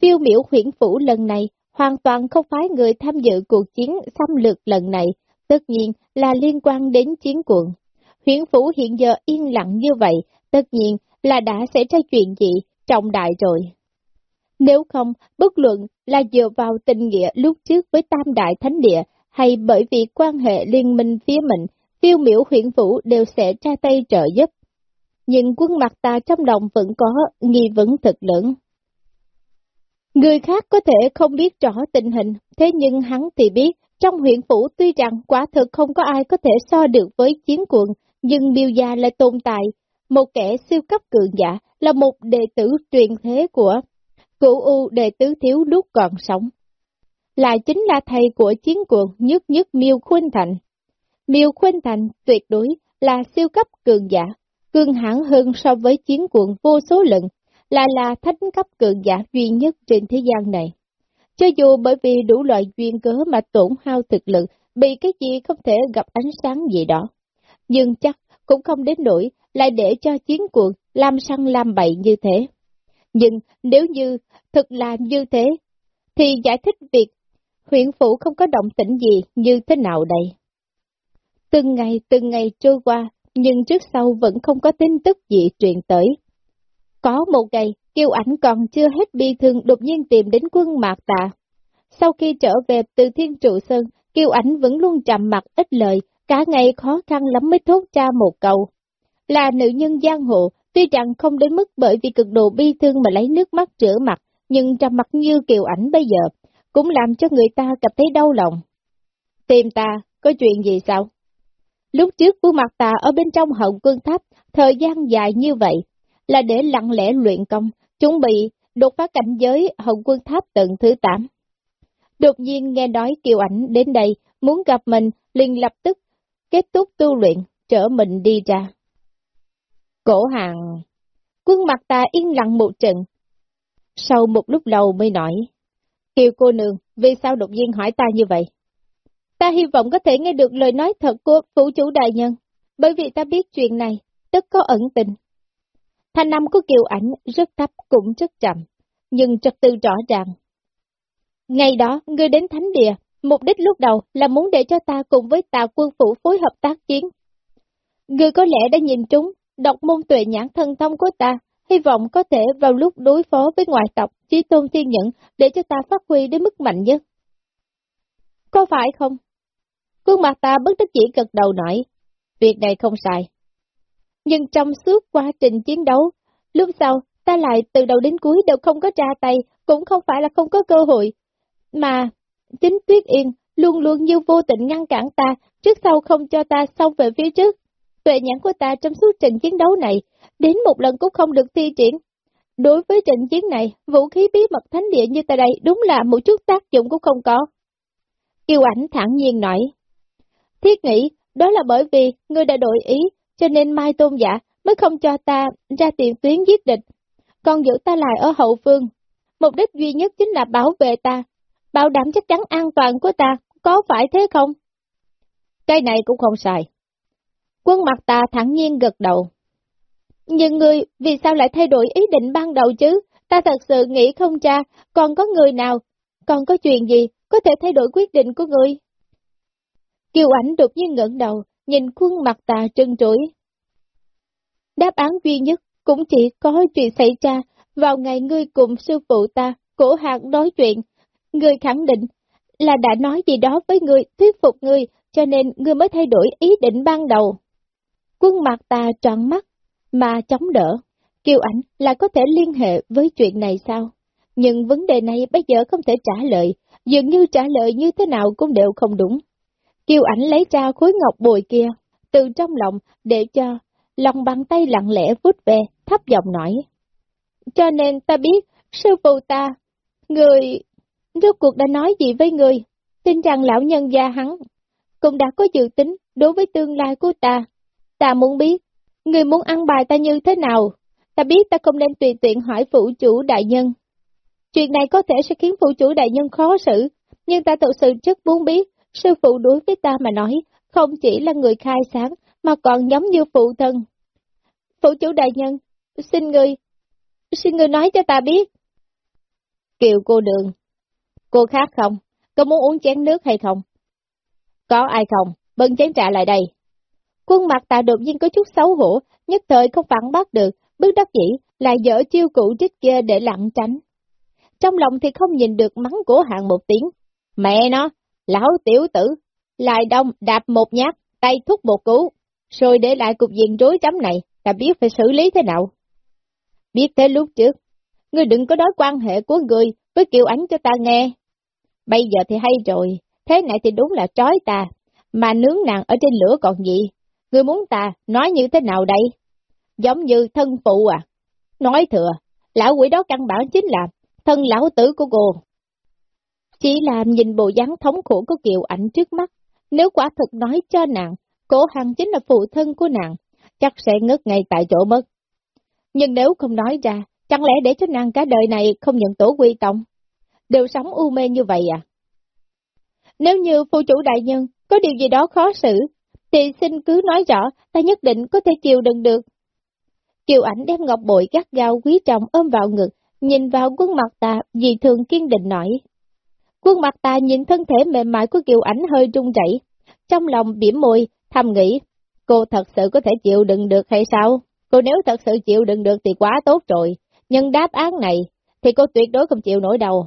phiêu miểu huyển phủ lần này hoàn toàn không phải người tham dự cuộc chiến xâm lược lần này, tất nhiên là liên quan đến chiến cuộn. Huyện phủ hiện giờ yên lặng như vậy, tất nhiên là đã xảy ra chuyện gì trọng đại rồi. Nếu không, bất luận là dựa vào tình nghĩa lúc trước với Tam Đại Thánh Địa, hay bởi vì quan hệ liên minh phía mình, phiêu miểu huyện phủ đều sẽ tra tay trợ giúp. Nhưng quân mặt ta trong lòng vẫn có nghi vấn thật lớn. Người khác có thể không biết rõ tình hình, thế nhưng hắn thì biết, trong huyện phủ tuy rằng quả thực không có ai có thể so được với chiến quận, nhưng miêu gia lại tồn tại, một kẻ siêu cấp cường giả, là một đệ tử truyền thế của cựu U đệ tứ thiếu lúc còn sống. Lại chính là thầy của chiến cuồng nhất nhất Miêu Khuynh Thành. Miêu Khuynh Thành tuyệt đối là siêu cấp cường giả, cường hãn hơn so với chiến cuộn vô số lần, là là thánh cấp cường giả duy nhất trên thế gian này. Cho dù bởi vì đủ loại duyên cớ mà tổn hao thực lực, bị cái gì không thể gặp ánh sáng gì đó. Nhưng chắc cũng không đến nỗi lại để cho chiến cuộc làm săn làm bậy như thế. Nhưng nếu như thực làm như thế, thì giải thích việc huyện phủ không có động tĩnh gì như thế nào đây? Từng ngày từng ngày trôi qua, nhưng trước sau vẫn không có tin tức gì truyền tới. Có một ngày, Kiều ảnh còn chưa hết bi thương đột nhiên tìm đến quân Mạc Tạ. Sau khi trở về từ Thiên Trụ Sơn, Kiều ảnh vẫn luôn trầm mặt ít lời, cả ngày khó khăn lắm mới thốt ra một câu. Là nữ nhân giang hộ tuy rằng không đến mức bởi vì cực độ bi thương mà lấy nước mắt rửa mặt, nhưng trầm mặt như Kiều ảnh bây giờ, cũng làm cho người ta cảm thấy đau lòng. Tìm ta, có chuyện gì sao? Lúc trước vua mặt ta ở bên trong hậu quân tháp, thời gian dài như vậy, là để lặng lẽ luyện công, chuẩn bị đột phá cảnh giới hậu quân tháp tầng thứ 8. Đột nhiên nghe nói Kiều Ảnh đến đây, muốn gặp mình, liền lập tức kết thúc tu luyện, trở mình đi ra. Cổ hàng, quân mặt ta yên lặng một trận. Sau một lúc lâu mới nói, Kiều cô nương, vì sao đột nhiên hỏi ta như vậy? Ta hy vọng có thể nghe được lời nói thật của phủ chủ đại nhân, bởi vì ta biết chuyện này, tất có ẩn tình. Thanh âm của Kiều ảnh rất thấp cũng rất chậm, nhưng trật tự rõ ràng. Ngày đó, ngươi đến Thánh Địa, mục đích lúc đầu là muốn để cho ta cùng với tà quân phủ phối hợp tác chiến. Ngươi có lẽ đã nhìn trúng, đọc môn tuệ nhãn thân thông của ta, hy vọng có thể vào lúc đối phó với ngoại tộc, trí tôn thiên nhẫn, để cho ta phát huy đến mức mạnh nhất. Có phải không? Quân mặt ta bất đắc chỉ gật đầu nói, việc này không sai. Nhưng trong suốt quá trình chiến đấu, lúc sau ta lại từ đầu đến cuối đều không có ra tay, cũng không phải là không có cơ hội. Mà, chính Tuyết Yên luôn luôn như vô tình ngăn cản ta, trước sau không cho ta xong về phía trước. Tuệ nhãn của ta trong suốt trận chiến đấu này, đến một lần cũng không được thi triển. Đối với trận chiến này, vũ khí bí mật thánh địa như ta đây đúng là một chút tác dụng cũng không có. Kiều ảnh thẳng nhiên nói. Thiết nghĩ, đó là bởi vì ngươi đã đổi ý, cho nên Mai Tôn giả mới không cho ta ra tiền tuyến giết địch, còn giữ ta lại ở hậu phương. Mục đích duy nhất chính là bảo vệ ta, bảo đảm chắc chắn an toàn của ta, có phải thế không? Cái này cũng không sai. Quân mặt ta thẳng nhiên gật đầu. Nhưng ngươi vì sao lại thay đổi ý định ban đầu chứ? Ta thật sự nghĩ không cha, còn có người nào, còn có chuyện gì có thể thay đổi quyết định của ngươi? Kiều ảnh đột nhiên ngẩng đầu, nhìn khuôn mặt ta trân trối. Đáp án duy nhất cũng chỉ có chuyện xảy ra vào ngày ngươi cùng sư phụ ta cổ hạng nói chuyện, người khẳng định là đã nói gì đó với người, thuyết phục người, cho nên người mới thay đổi ý định ban đầu. Quân mặt ta tròn mắt, mà chống đỡ. Kiều ảnh là có thể liên hệ với chuyện này sao? Nhưng vấn đề này bây giờ không thể trả lời, dường như trả lời như thế nào cũng đều không đúng. Kiều ảnh lấy ra khối ngọc bồi kia, từ trong lòng để cho lòng bàn tay lặng lẽ vút về, thấp giọng nói. Cho nên ta biết, sư phụ ta, người, rốt cuộc đã nói gì với người, tin rằng lão nhân gia hắn cũng đã có dự tính đối với tương lai của ta. Ta muốn biết, người muốn ăn bài ta như thế nào? Ta biết ta không nên tùy tiện hỏi phụ chủ đại nhân. Chuyện này có thể sẽ khiến phụ chủ đại nhân khó xử, nhưng ta thực sự rất muốn biết, sư phụ đối với ta mà nói, không chỉ là người khai sáng, mà còn giống như phụ thân. Phụ chủ đại nhân, xin người, xin người nói cho ta biết. Kiều cô đường, cô khác không? Có muốn uống chén nước hay không? Có ai không? Bưng chén trà lại đây. Quân mặt tạ đột nhiên có chút xấu hổ, nhất thời không phản bác được, bước đắc dĩ, lại dở chiêu cũ trích kia để lặng tránh. Trong lòng thì không nhìn được mắng của hạng một tiếng. Mẹ nó, lão tiểu tử, lại đông đạp một nhát, tay thúc một cú, rồi để lại cục diện rối chấm này, ta biết phải xử lý thế nào. Biết thế lúc trước, ngươi đừng có nói quan hệ của người với kiều ánh cho ta nghe. Bây giờ thì hay rồi, thế này thì đúng là trói ta, mà nướng nàng ở trên lửa còn gì. Ngươi muốn ta nói như thế nào đây? Giống như thân phụ à? Nói thừa, lão quỷ đó căn bản chính là thân lão tử của cô. Chỉ làm nhìn bộ dáng thống khổ của Kiều ảnh trước mắt, nếu quả thực nói cho nàng, cổ hằng chính là phụ thân của nàng, chắc sẽ ngất ngay tại chỗ mất. Nhưng nếu không nói ra, chẳng lẽ để cho nàng cả đời này không nhận tổ quy tông, đều sống u mê như vậy à? Nếu như phu chủ đại nhân có điều gì đó khó xử, thì xin cứ nói rõ, ta nhất định có thể chịu đựng được. Kiều ảnh đem ngọc bội gắt gao quý trọng ôm vào ngực, nhìn vào quân mặt ta, dì thường kiên định nói. Quân mặt ta nhìn thân thể mềm mại của Kiều ảnh hơi run rẩy, trong lòng biểm môi, thầm nghĩ, cô thật sự có thể chịu đựng được hay sao? Cô nếu thật sự chịu đựng được thì quá tốt rồi, nhưng đáp án này thì cô tuyệt đối không chịu nổi đâu.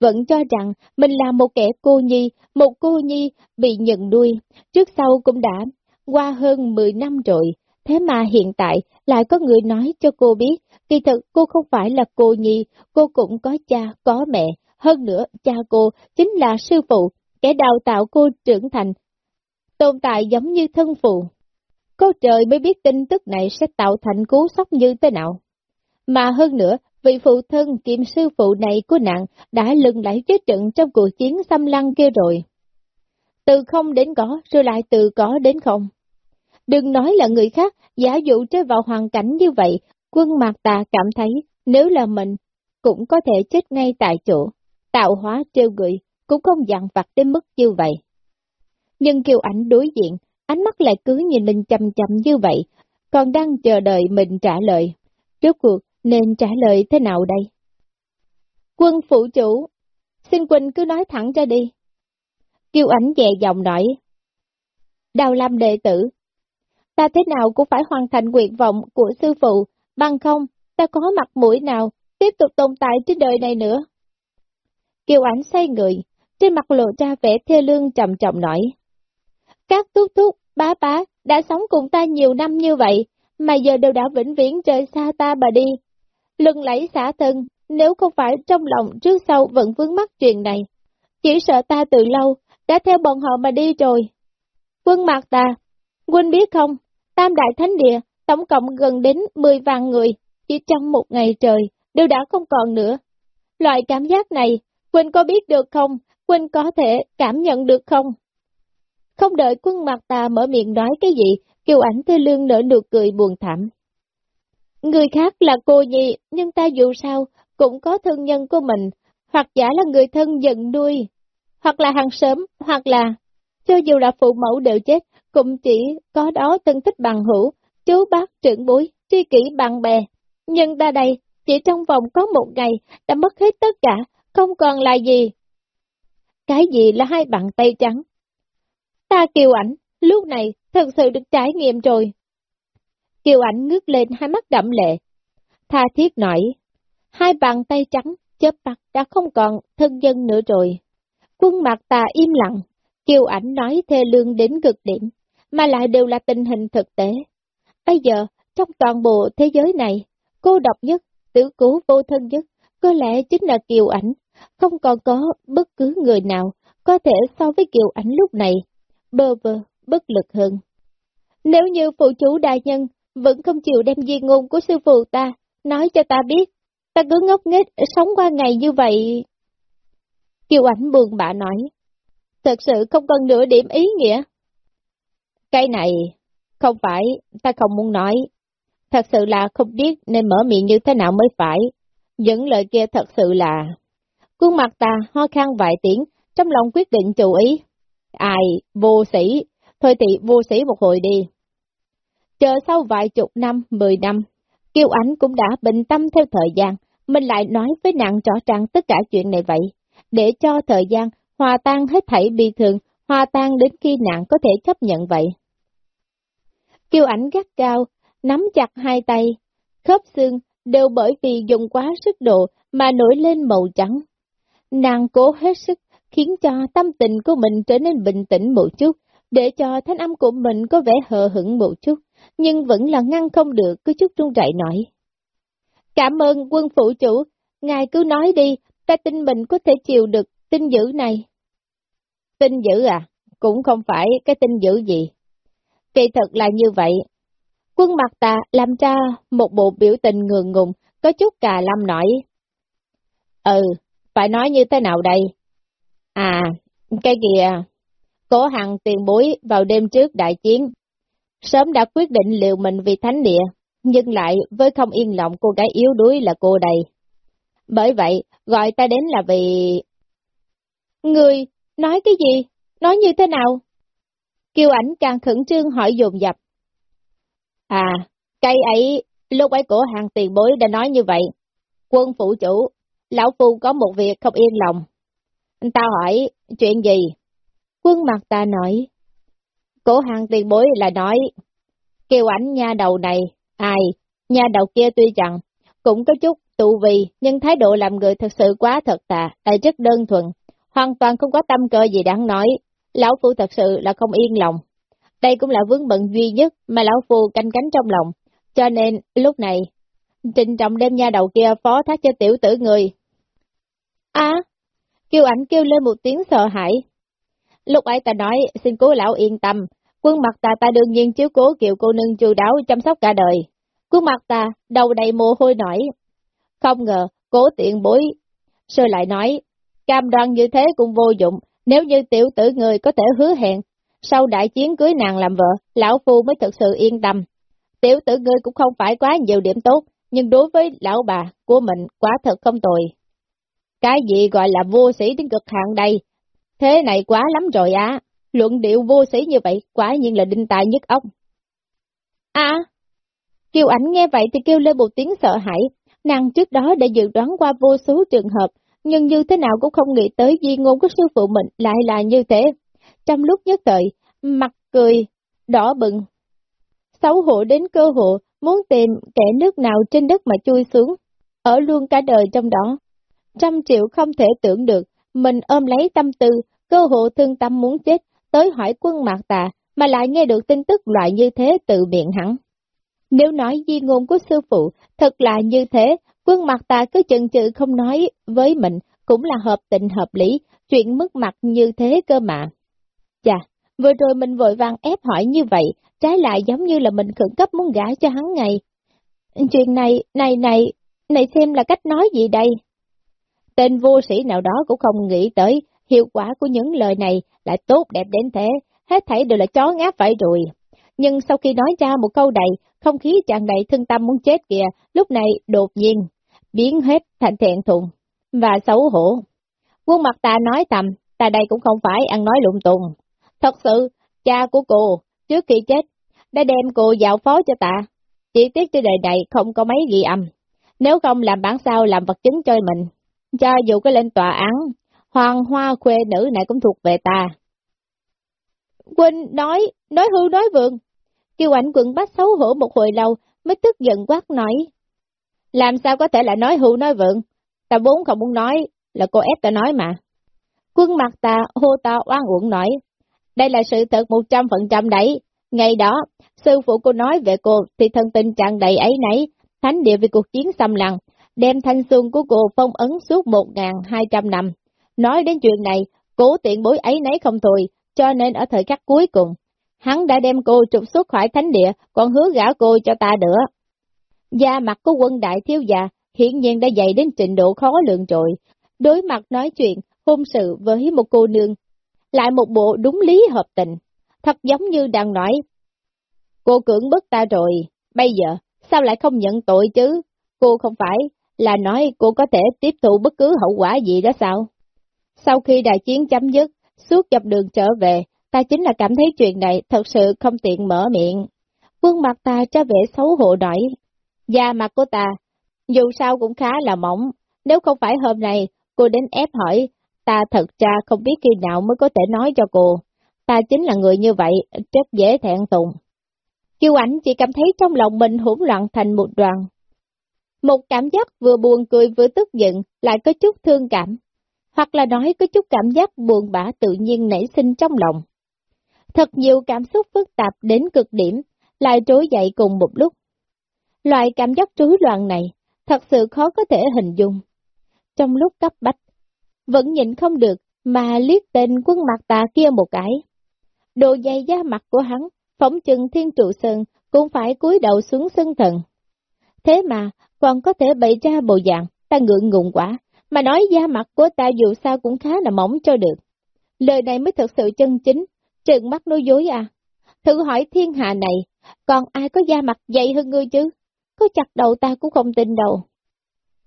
Vẫn cho rằng mình là một kẻ cô nhi, một cô nhi bị nhận nuôi trước sau cũng đã qua hơn 10 năm rồi, thế mà hiện tại lại có người nói cho cô biết, kỳ thực cô không phải là cô nhi, cô cũng có cha, có mẹ, hơn nữa cha cô chính là sư phụ, kẻ đào tạo cô trưởng thành, tồn tại giống như thân phụ. Cô trời mới biết tin tức này sẽ tạo thành cú sốc như thế nào. Mà hơn nữa, vị phụ thân kiệm sư phụ này của nàng đã lừng lẫy chết trận trong cuộc chiến xâm lăng kia rồi. Từ không đến có, rồi lại từ có đến không. Đừng nói là người khác giả dụ rơi vào hoàn cảnh như vậy, quân mạc tà cảm thấy nếu là mình, cũng có thể chết ngay tại chỗ, tạo hóa trêu gửi, cũng không dặn vặt đến mức như vậy. Nhưng kiều ảnh đối diện, ánh mắt lại cứ nhìn mình chầm chầm như vậy, còn đang chờ đợi mình trả lời. Trước cuộc, nên trả lời thế nào đây? Quân phụ chủ, xin Quỳnh cứ nói thẳng ra đi. Kiều ảnh dè giọng nói. Đào Lam đệ tử, ta thế nào cũng phải hoàn thành nguyện vọng của sư phụ, bằng không, ta có mặt mũi nào tiếp tục tồn tại trên đời này nữa. Kiều ảnh say người, trên mặt lộ ra vẻ thê lương trầm trọng nói. Các thúc thúc, bá bá, đã sống cùng ta nhiều năm như vậy, mà giờ đều đã vĩnh viễn rời xa ta mà đi. Lưng lấy xả thân, nếu không phải trong lòng trước sau vẫn vướng mắc chuyện này, chỉ sợ ta từ lâu, đã theo bọn họ mà đi rồi. Quân mạc ta, Quân biết không, Tam Đại Thánh Địa, tổng cộng gần đến 10 vạn người, chỉ trong một ngày trời, đều đã không còn nữa. Loại cảm giác này, huynh có biết được không? huynh có thể cảm nhận được không? Không đợi quân mặt ta mở miệng nói cái gì, kiều ảnh tư lương nở nụ cười buồn thảm. Người khác là cô nhi, nhưng ta dù sao cũng có thân nhân của mình, hoặc giả là người thân giận nuôi, hoặc là hàng sớm, hoặc là, cho dù là phụ mẫu đều chết, cũng chỉ có đó thân thích bằng hữu, chú bác trưởng bối, tri kỷ bạn bè. Nhưng ta đây, chỉ trong vòng có một ngày, đã mất hết tất cả, không còn là gì. Cái gì là hai bàn tay trắng? Ta kiều ảnh, lúc này thật sự được trải nghiệm rồi. Kiều ảnh ngước lên hai mắt đậm lệ. Tha thiết nói, hai bàn tay trắng chớp mặt đã không còn thân dân nữa rồi. Quân mặt ta im lặng, kiều ảnh nói thê lương đến cực điểm, mà lại đều là tình hình thực tế. Bây giờ, trong toàn bộ thế giới này, cô độc nhất, tử cứu vô thân nhất, có lẽ chính là kiều ảnh, không còn có bất cứ người nào có thể so với kiều ảnh lúc này, bơ vơ, bất lực hơn. Nếu như phụ chủ đại nhân vẫn không chịu đem di ngôn của sư phụ ta, nói cho ta biết, ta cứ ngốc nghếch sống qua ngày như vậy. Kiều ảnh buồn bã nói, thật sự không còn nửa điểm ý nghĩa. Cái này, không phải, ta không muốn nói. Thật sự là không biết nên mở miệng như thế nào mới phải. Những lời kia thật sự là... Khuôn mặt ta ho khan vài tiếng, trong lòng quyết định chú ý. Ai, vô sĩ, thôi thì vô sĩ một hồi đi. Chờ sau vài chục năm, mười năm, Kiều Ánh cũng đã bình tâm theo thời gian, mình lại nói với nàng rõ ràng tất cả chuyện này vậy, để cho thời gian hòa tan hết thảy bi thường, hòa tan đến khi nàng có thể chấp nhận vậy. Kiều Ánh gắt cao, nắm chặt hai tay, khớp xương đều bởi vì dùng quá sức độ mà nổi lên màu trắng. Nàng cố hết sức khiến cho tâm tình của mình trở nên bình tĩnh một chút, để cho thanh âm của mình có vẻ hờ hững một chút, nhưng vẫn là ngăn không được cứ chút trung rẩy nổi. Cảm ơn quân phụ chủ, ngài cứ nói đi, ta tin mình có thể chịu được tin dữ này. Tin dữ à? Cũng không phải cái tin dữ gì. Kỳ thật là như vậy. Quân mặt ta làm ra một bộ biểu tình ngường ngùng, có chút cà lâm nổi. Ừ, phải nói như thế nào đây? À, cái kìa, Cố hằng tiền bối vào đêm trước đại chiến, sớm đã quyết định liệu mình vì thánh địa, nhưng lại với không yên lòng cô gái yếu đuối là cô đây. Bởi vậy, gọi ta đến là vì... Người, nói cái gì? Nói như thế nào? Kiều ảnh càng khẩn trương hỏi dồn dập. À, cây ấy, lúc ấy cổ hàng tiền bối đã nói như vậy. Quân phụ chủ, lão phu có một việc không yên lòng. Ta hỏi, chuyện gì? Quân mặt ta nói, cổ hàng tiền bối là nói, kêu ảnh nha đầu này, ai, nha đầu kia tuy rằng cũng có chút tụ vì, nhưng thái độ làm người thật sự quá thật tà, lại rất đơn thuần, hoàn toàn không có tâm cơ gì đáng nói, lão phu thật sự là không yên lòng. Đây cũng là vướng bận duy nhất mà lão phu canh cánh trong lòng, cho nên lúc này, trình trọng đem nha đầu kia phó thác cho tiểu tử người. À, kêu ảnh kêu lên một tiếng sợ hãi, Lúc ấy ta nói, xin cố lão yên tâm, quân mặt ta ta đương nhiên chiếu cố kiều cô nương chu đáo chăm sóc cả đời. Quân mặt ta, đầu đầy mồ hôi nổi. Không ngờ, cố tiện bối. Sơ lại nói, cam đoan như thế cũng vô dụng, nếu như tiểu tử người có thể hứa hẹn, sau đại chiến cưới nàng làm vợ, lão phu mới thực sự yên tâm. Tiểu tử người cũng không phải quá nhiều điểm tốt, nhưng đối với lão bà của mình quá thật không tồi. Cái gì gọi là vô sĩ đến cực hạn đây, Thế này quá lắm rồi á, luận điệu vô sĩ như vậy, quả nhiên là đinh tài nhất ốc. À, Kiều ảnh nghe vậy thì kêu lên một tiếng sợ hãi, nàng trước đó đã dự đoán qua vô số trường hợp, nhưng như thế nào cũng không nghĩ tới di ngôn của sư phụ mình lại là như thế. Trong lúc nhất thời, mặt cười, đỏ bừng, xấu hổ đến cơ hộ, muốn tìm kẻ nước nào trên đất mà chui xuống, ở luôn cả đời trong đó. Trăm triệu không thể tưởng được, mình ôm lấy tâm tư, cơ hộ thương tâm muốn chết, tới hỏi quân mạc tà, mà lại nghe được tin tức loại như thế từ miệng hắn. Nếu nói di ngôn của sư phụ thật là như thế, quân mặt tà cứ chần chừ không nói với mình, cũng là hợp tình hợp lý, chuyện mất mặt như thế cơ mà. Chà, vừa rồi mình vội vàng ép hỏi như vậy, trái lại giống như là mình khẩn cấp muốn gả cho hắn ngày. Chuyện này, này này, này xem là cách nói gì đây? Tên vô sĩ nào đó cũng không nghĩ tới, hiệu quả của những lời này lại tốt đẹp đến thế, hết thảy đều là chó ngáp phải rồi. Nhưng sau khi nói ra một câu đầy, không khí tràn đầy thương tâm muốn chết kìa, lúc này đột nhiên, biến hết thành thẹn thùng và xấu hổ. Quân mặt ta nói thầm, ta đây cũng không phải ăn nói lụng tùng. Thật sự, cha của cô, trước khi chết, đã đem cô dạo phó cho ta. Chỉ tiếc trên đời này không có mấy ghi âm. Nếu không làm bản sao làm vật chứng cho mình, cho dù có lên tòa án, hoàng hoa khuê nữ này cũng thuộc về ta. Quỳnh nói, nói hư nói vượng. Kiều ảnh quận bắt xấu hổ một hồi lâu, mới tức giận quát nói. Làm sao có thể là nói hư nói vượng? ta vốn không muốn nói, là cô ép ta nói mà. Quân mặt ta hô to oan uổng nói, đây là sự thật một trăm phần trăm đấy. Ngày đó, sư phụ cô nói về cô thì thân tình trạng đầy ấy nấy, thánh địa vì cuộc chiến xâm lăng, đem thanh xuân của cô phong ấn suốt một hai trăm năm. Nói đến chuyện này, cố tiện bối ấy nấy không thôi, cho nên ở thời khắc cuối cùng, hắn đã đem cô trục xuất khỏi thánh địa, còn hứa gả cô cho ta nữa. Da mặt của quân đại thiếu già hiển nhiên đã dày đến trình độ khó lượng trội, đối mặt nói chuyện, hôn sự với một cô nương, lại một bộ đúng lý hợp tình, thật giống như đang nói. Cô cưỡng bức ta rồi, bây giờ, sao lại không nhận tội chứ? Cô không phải là nói cô có thể tiếp thụ bất cứ hậu quả gì đó sao? Sau khi đại chiến chấm dứt, suốt dọc đường trở về, ta chính là cảm thấy chuyện này thật sự không tiện mở miệng. Quân mặt ta cho vẻ xấu hổ nổi. Da mặt của ta, dù sao cũng khá là mỏng, nếu không phải hôm nay cô đến ép hỏi, ta thật ra không biết khi nào mới có thể nói cho cô. Ta chính là người như vậy, rất dễ thẹn tùng. Kiều ảnh chỉ cảm thấy trong lòng mình hỗn loạn thành một đoàn. Một cảm giác vừa buồn cười vừa tức giận, lại có chút thương cảm, hoặc là nói có chút cảm giác buồn bã tự nhiên nảy sinh trong lòng. Thật nhiều cảm xúc phức tạp đến cực điểm, lại trối dậy cùng một lúc. Loại cảm giác rối loạn này, thật sự khó có thể hình dung. Trong lúc cấp bách, vẫn nhịn không được mà liếc tên quân mặt tà kia một cái. Đồ dày da mặt của hắn, phóng chừng thiên trụ sơn cũng phải cúi đầu xuống sân thần. Thế mà, còn có thể bày ra bộ dạng, ta ngượng ngùng quá, mà nói da mặt của ta dù sao cũng khá là mỏng cho được. Lời này mới thật sự chân chính, trừng mắt nói dối à. Thử hỏi thiên hạ này, còn ai có da mặt dày hơn ngươi chứ? Có chặt đầu ta cũng không tin đâu.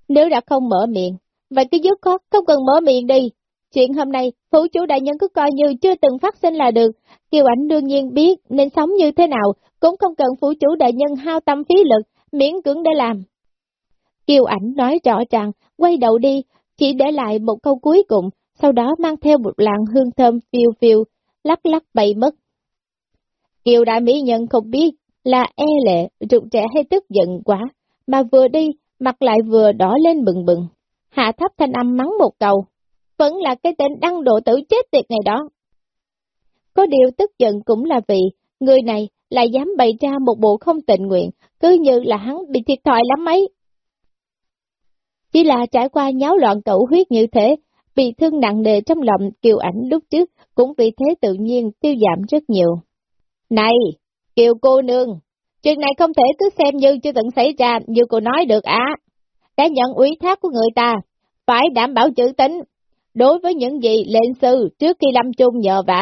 Nếu đã không mở miệng, vậy cứ dứt khoát không cần mở miệng đi. Chuyện hôm nay, phủ chủ đại nhân cứ coi như chưa từng phát sinh là được. Kiều ảnh đương nhiên biết nên sống như thế nào, cũng không cần phủ chủ đại nhân hao tâm phí lực, miễn cưỡng để làm. Kiều ảnh nói rõ ràng, quay đầu đi, chỉ để lại một câu cuối cùng, sau đó mang theo một làn hương thơm phiêu phiêu, lắc lắc bay mất. Kiều đại mỹ nhân không biết là e lệ, rụt trẻ hay tức giận quá, mà vừa đi, mặt lại vừa đỏ lên bừng bừng. Hạ thấp thanh âm mắng một câu, vẫn là cái tên đăng độ tử chết tiệt này đó. Có điều tức giận cũng là vì, người này lại dám bày ra một bộ không tình nguyện, cứ như là hắn bị thiệt thòi lắm mấy. Chỉ là trải qua nháo loạn cẩu huyết như thế, bị thương nặng nề trong lòng Kiều ảnh lúc trước cũng vì thế tự nhiên tiêu giảm rất nhiều. Này, Kiều cô nương, chuyện này không thể cứ xem như chưa từng xảy ra như cô nói được á. Đã nhận ủy thác của người ta, phải đảm bảo chữ tính. Đối với những gì lệnh sư trước khi lâm chung nhờ vả,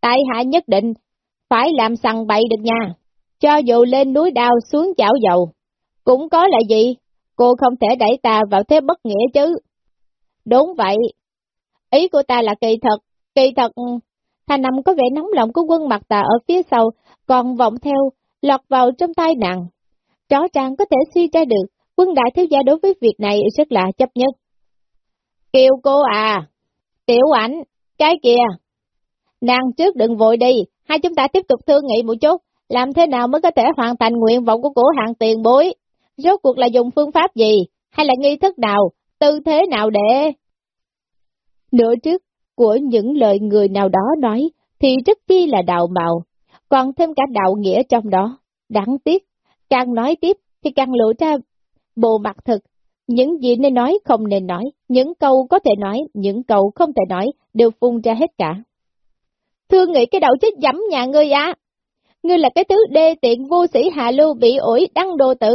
tại hạ nhất định phải làm sằng bậy được nha. Cho dù lên núi đao xuống chảo dầu, cũng có là gì, cô không thể đẩy ta vào thế bất nghĩa chứ. Đúng vậy, ý của ta là kỳ thật, kỳ thật, Thanh Năm có vẻ nóng lòng của quân mặt tà ở phía sau, còn vọng theo, lọt vào trong tai nặng. Rõ ràng có thể suy ra được, quân đại thiếu gia đối với việc này rất là chấp nhất. Kiều cô à, tiểu ảnh, cái kìa. Nàng trước đừng vội đi, hai chúng ta tiếp tục thương nghị một chút, làm thế nào mới có thể hoàn thành nguyện vọng của cổ hạng tiền bối. Rốt cuộc là dùng phương pháp gì, hay là nghi thức nào, tư thế nào để... Nửa trước của những lời người nào đó nói thì rất chi là đạo mạo, còn thêm cả đạo nghĩa trong đó. Đáng tiếc, càng nói tiếp thì càng lộ ra bộ mặt thực. Những gì nên nói không nên nói, những câu có thể nói, những câu không thể nói, đều phun ra hết cả. Thương nghĩ cái đầu chết dẫm nhà ngươi á. Ngươi là cái thứ đê tiện vô sĩ hạ lưu bị ổi đăng đồ tử.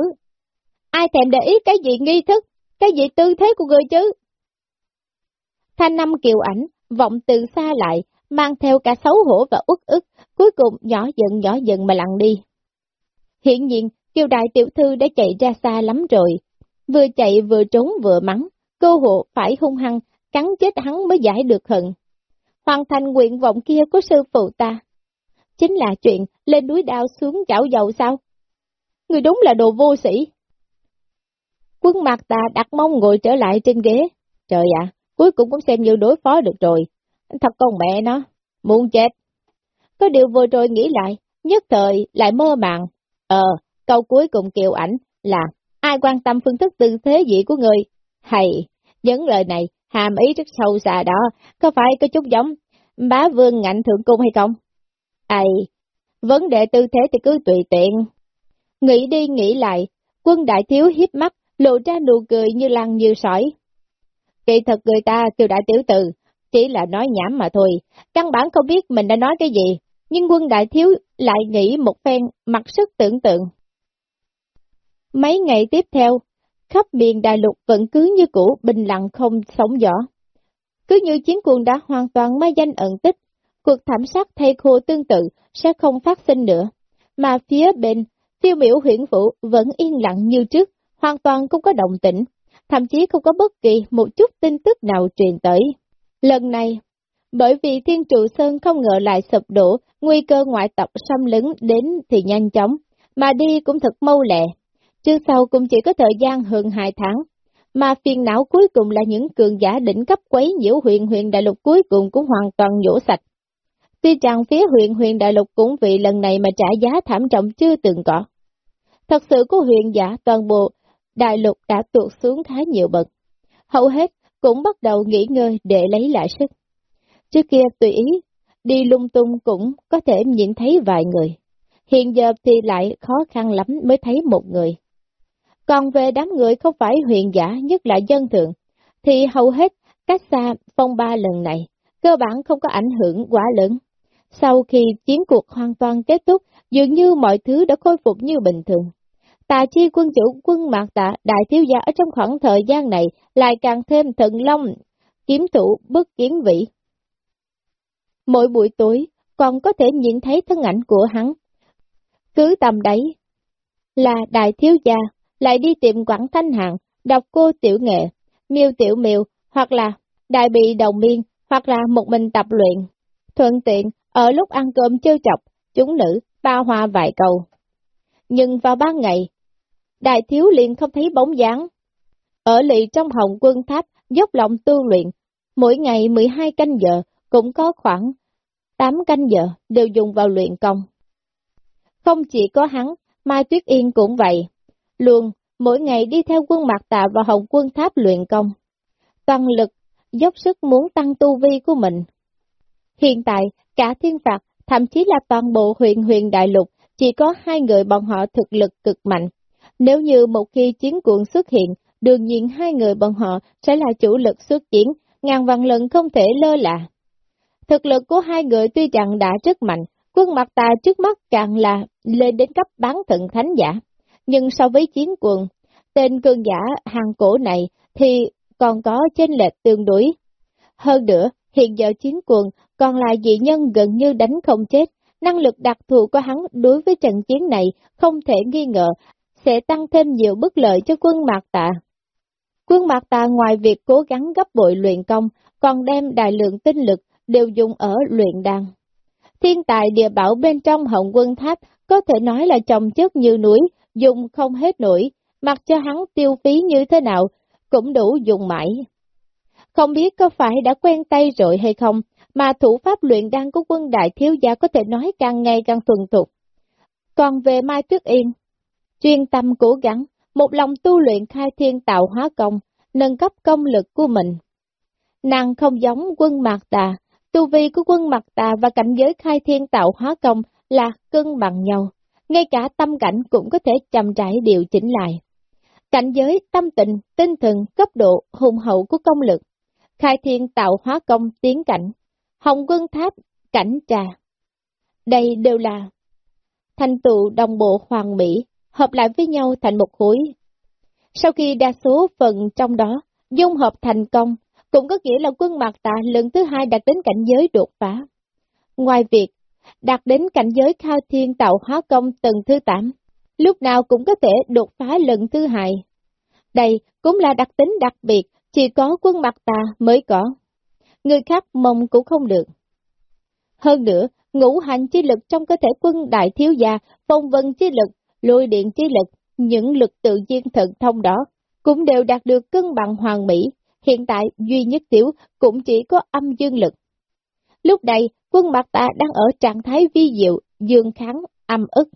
Ai thèm để ý cái gì nghi thức, cái gì tư thế của người chứ? Thanh năm kiều ảnh, vọng từ xa lại, mang theo cả xấu hổ và uất ức, cuối cùng nhỏ dần nhỏ dần mà lặng đi. Hiện nhiên, kiều đại tiểu thư đã chạy ra xa lắm rồi, vừa chạy vừa trốn vừa mắng, cơ hộ phải hung hăng, cắn chết hắn mới giải được hận. Hoàn thành nguyện vọng kia của sư phụ ta. Chính là chuyện lên núi đao xuống chảo dầu sao? Người đúng là đồ vô sĩ. Quân mặt ta đặt mông ngồi trở lại trên ghế. Trời ạ, cuối cùng cũng xem như đối phó được rồi. Thật con mẹ nó, muốn chết. Có điều vừa rồi nghĩ lại, nhất thời lại mơ màng. Ờ, câu cuối cùng kiều ảnh là ai quan tâm phương thức tư thế dị của người? Hay, Những lời này, hàm ý rất sâu xa đó, có phải có chút giống bá vương ngạnh thượng cung hay không? Ây, vấn đề tư thế thì cứ tùy tiện. Nghĩ đi nghĩ lại, quân đại thiếu hiếp mắt, lộ ra nụ cười như lăng như sỏi. Kỳ thật người ta kêu đại tiểu tử, chỉ là nói nhảm mà thôi, căn bản không biết mình đã nói cái gì, nhưng quân đại thiếu lại nghĩ một phen mặc sức tưởng tượng. Mấy ngày tiếp theo, khắp miền đại lục vẫn cứ như cũ bình lặng không sóng gió. Cứ như chiến quân đã hoàn toàn mai danh ẩn tích, cuộc thảm sát thay khô tương tự sẽ không phát sinh nữa, mà phía bên tiêu miểu huyện phủ vẫn yên lặng như trước, hoàn toàn không có động tĩnh, thậm chí không có bất kỳ một chút tin tức nào truyền tới. Lần này, bởi vì Thiên Trụ Sơn không ngờ lại sụp đổ, nguy cơ ngoại tộc xâm lấn đến thì nhanh chóng, mà đi cũng thật mau lẹ. Trước sau cũng chỉ có thời gian hơn hai tháng, mà phiền não cuối cùng là những cường giả đỉnh cấp quấy nhiễu huyện huyện đại lục cuối cùng cũng hoàn toàn nhổ sạch. Tuy rằng phía huyện huyện đại lục cũng vì lần này mà trả giá thảm trọng chưa từng có. Thật sự có huyện giả toàn bộ đại lục đã tuột xuống khá nhiều bậc. Hầu hết cũng bắt đầu nghỉ ngơi để lấy lại sức. Trước kia tùy ý, đi lung tung cũng có thể nhìn thấy vài người. Hiện giờ thì lại khó khăn lắm mới thấy một người. Còn về đám người không phải huyền giả, nhất là dân thượng, thì hầu hết cách xa phong ba lần này, cơ bản không có ảnh hưởng quá lớn. Sau khi chiến cuộc hoàn toàn kết thúc, dường như mọi thứ đã khôi phục như bình thường. Tà chi quân chủ quân mạc tạ đại thiếu gia ở trong khoảng thời gian này lại càng thêm thận long, kiếm thủ bất kiến vị. Mỗi buổi tối còn có thể nhìn thấy thân ảnh của hắn. Cứ tầm đấy là đại thiếu gia lại đi tìm Quảng Thanh Hạng, đọc cô tiểu nghệ, miêu tiểu miêu, hoặc là đại bị đồng miên, hoặc là một mình tập luyện. Thuận tiện, ở lúc ăn cơm trêu chọc, chúng nữ, ba hoa vài câu. Nhưng vào ban ngày, đại thiếu liền không thấy bóng dáng. Ở lì trong hồng quân tháp, dốc lòng tu luyện, mỗi ngày 12 canh giờ, cũng có khoảng 8 canh giờ đều dùng vào luyện công. Không chỉ có hắn, Mai Tuyết Yên cũng vậy luôn mỗi ngày đi theo quân mạc tạ và hồng quân tháp luyện công. Toàn lực, dốc sức muốn tăng tu vi của mình. Hiện tại, cả thiên phạt, thậm chí là toàn bộ huyện huyện đại lục, chỉ có hai người bọn họ thực lực cực mạnh. Nếu như một khi chiến cuộn xuất hiện, đương nhiên hai người bọn họ sẽ là chủ lực xuất chiến, ngàn vạn lần không thể lơ là. Thực lực của hai người tuy rằng đã rất mạnh, quân mặt tà trước mắt càng là lên đến cấp bán thận thánh giả nhưng so với chiến quân, tên cường giả hàng cổ này thì còn có chênh lệch tương đối. Hơn nữa, hiện giờ chiến quân còn là dị nhân gần như đánh không chết, năng lực đặc thù của hắn đối với trận chiến này không thể nghi ngờ, sẽ tăng thêm nhiều bất lợi cho quân mạc tạ. Quân mạc tạ ngoài việc cố gắng gấp bội luyện công, còn đem đại lượng tinh lực đều dùng ở luyện đan. Thiên tài địa bảo bên trong hồng quân tháp có thể nói là trồng chất như núi, dùng không hết nổi, mặc cho hắn tiêu phí như thế nào, cũng đủ dùng mãi. Không biết có phải đã quen tay rồi hay không, mà thủ pháp luyện đan của quân đại thiếu gia có thể nói càng ngày càng thuần thục. Còn về Mai Tuyết Yên, chuyên tâm cố gắng, một lòng tu luyện khai thiên tạo hóa công, nâng cấp công lực của mình. Nàng không giống quân mạc tà, tu vi của quân mạc tà và cảnh giới khai thiên tạo hóa công là cân bằng nhau ngay cả tâm cảnh cũng có thể chậm rãi điều chỉnh lại. Cảnh giới, tâm tình, tinh thần, cấp độ, hùng hậu của công lực, khai thiên tạo hóa công tiến cảnh, hồng quân tháp, cảnh trà. Đây đều là thành tựu đồng bộ hoàng mỹ, hợp lại với nhau thành một khối. Sau khi đa số phần trong đó dung hợp thành công, cũng có nghĩa là quân mạc tà lần thứ hai đạt đến cảnh giới đột phá. Ngoài việc đạt đến cảnh giới khao thiên tạo hóa công tầng thứ 8, lúc nào cũng có thể đột phá lần thứ hai. Đây cũng là đặc tính đặc biệt, chỉ có quân mặt tà mới có. Người khác mong cũng không được. Hơn nữa, ngũ hành chi lực trong cơ thể quân đại thiếu gia, phong vân chi lực, lôi điện chi lực, những lực tự nhiên thần thông đó, cũng đều đạt được cân bằng hoàn mỹ. Hiện tại, duy nhất tiểu cũng chỉ có âm dương lực. Lúc này, quân mặt ta đang ở trạng thái vi diệu, dương kháng, âm ức.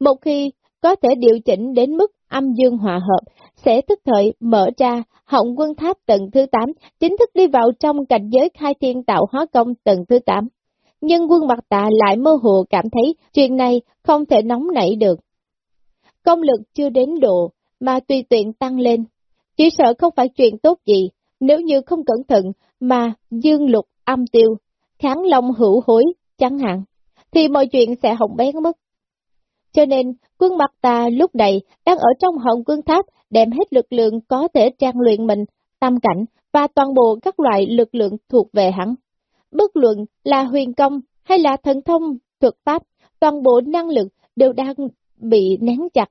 Một khi có thể điều chỉnh đến mức âm dương hòa hợp, sẽ tức thời mở ra họng quân tháp tầng thứ 8, chính thức đi vào trong cảnh giới khai thiên tạo hóa công tầng thứ 8. Nhưng quân mặt tạ lại mơ hồ cảm thấy chuyện này không thể nóng nảy được. Công lực chưa đến độ mà tùy tiện tăng lên, chỉ sợ không phải chuyện tốt gì, nếu như không cẩn thận mà dương lục âm tiêu, kháng long hữu hối, chẳng hạn, thì mọi chuyện sẽ hỏng bén mất. Cho nên, quân mặt ta lúc này đang ở trong hồng quân tháp đem hết lực lượng có thể trang luyện mình, tâm cảnh và toàn bộ các loại lực lượng thuộc về hắn. Bất luận là huyền công hay là thần thông, thuật pháp, toàn bộ năng lực đều đang bị nén chặt,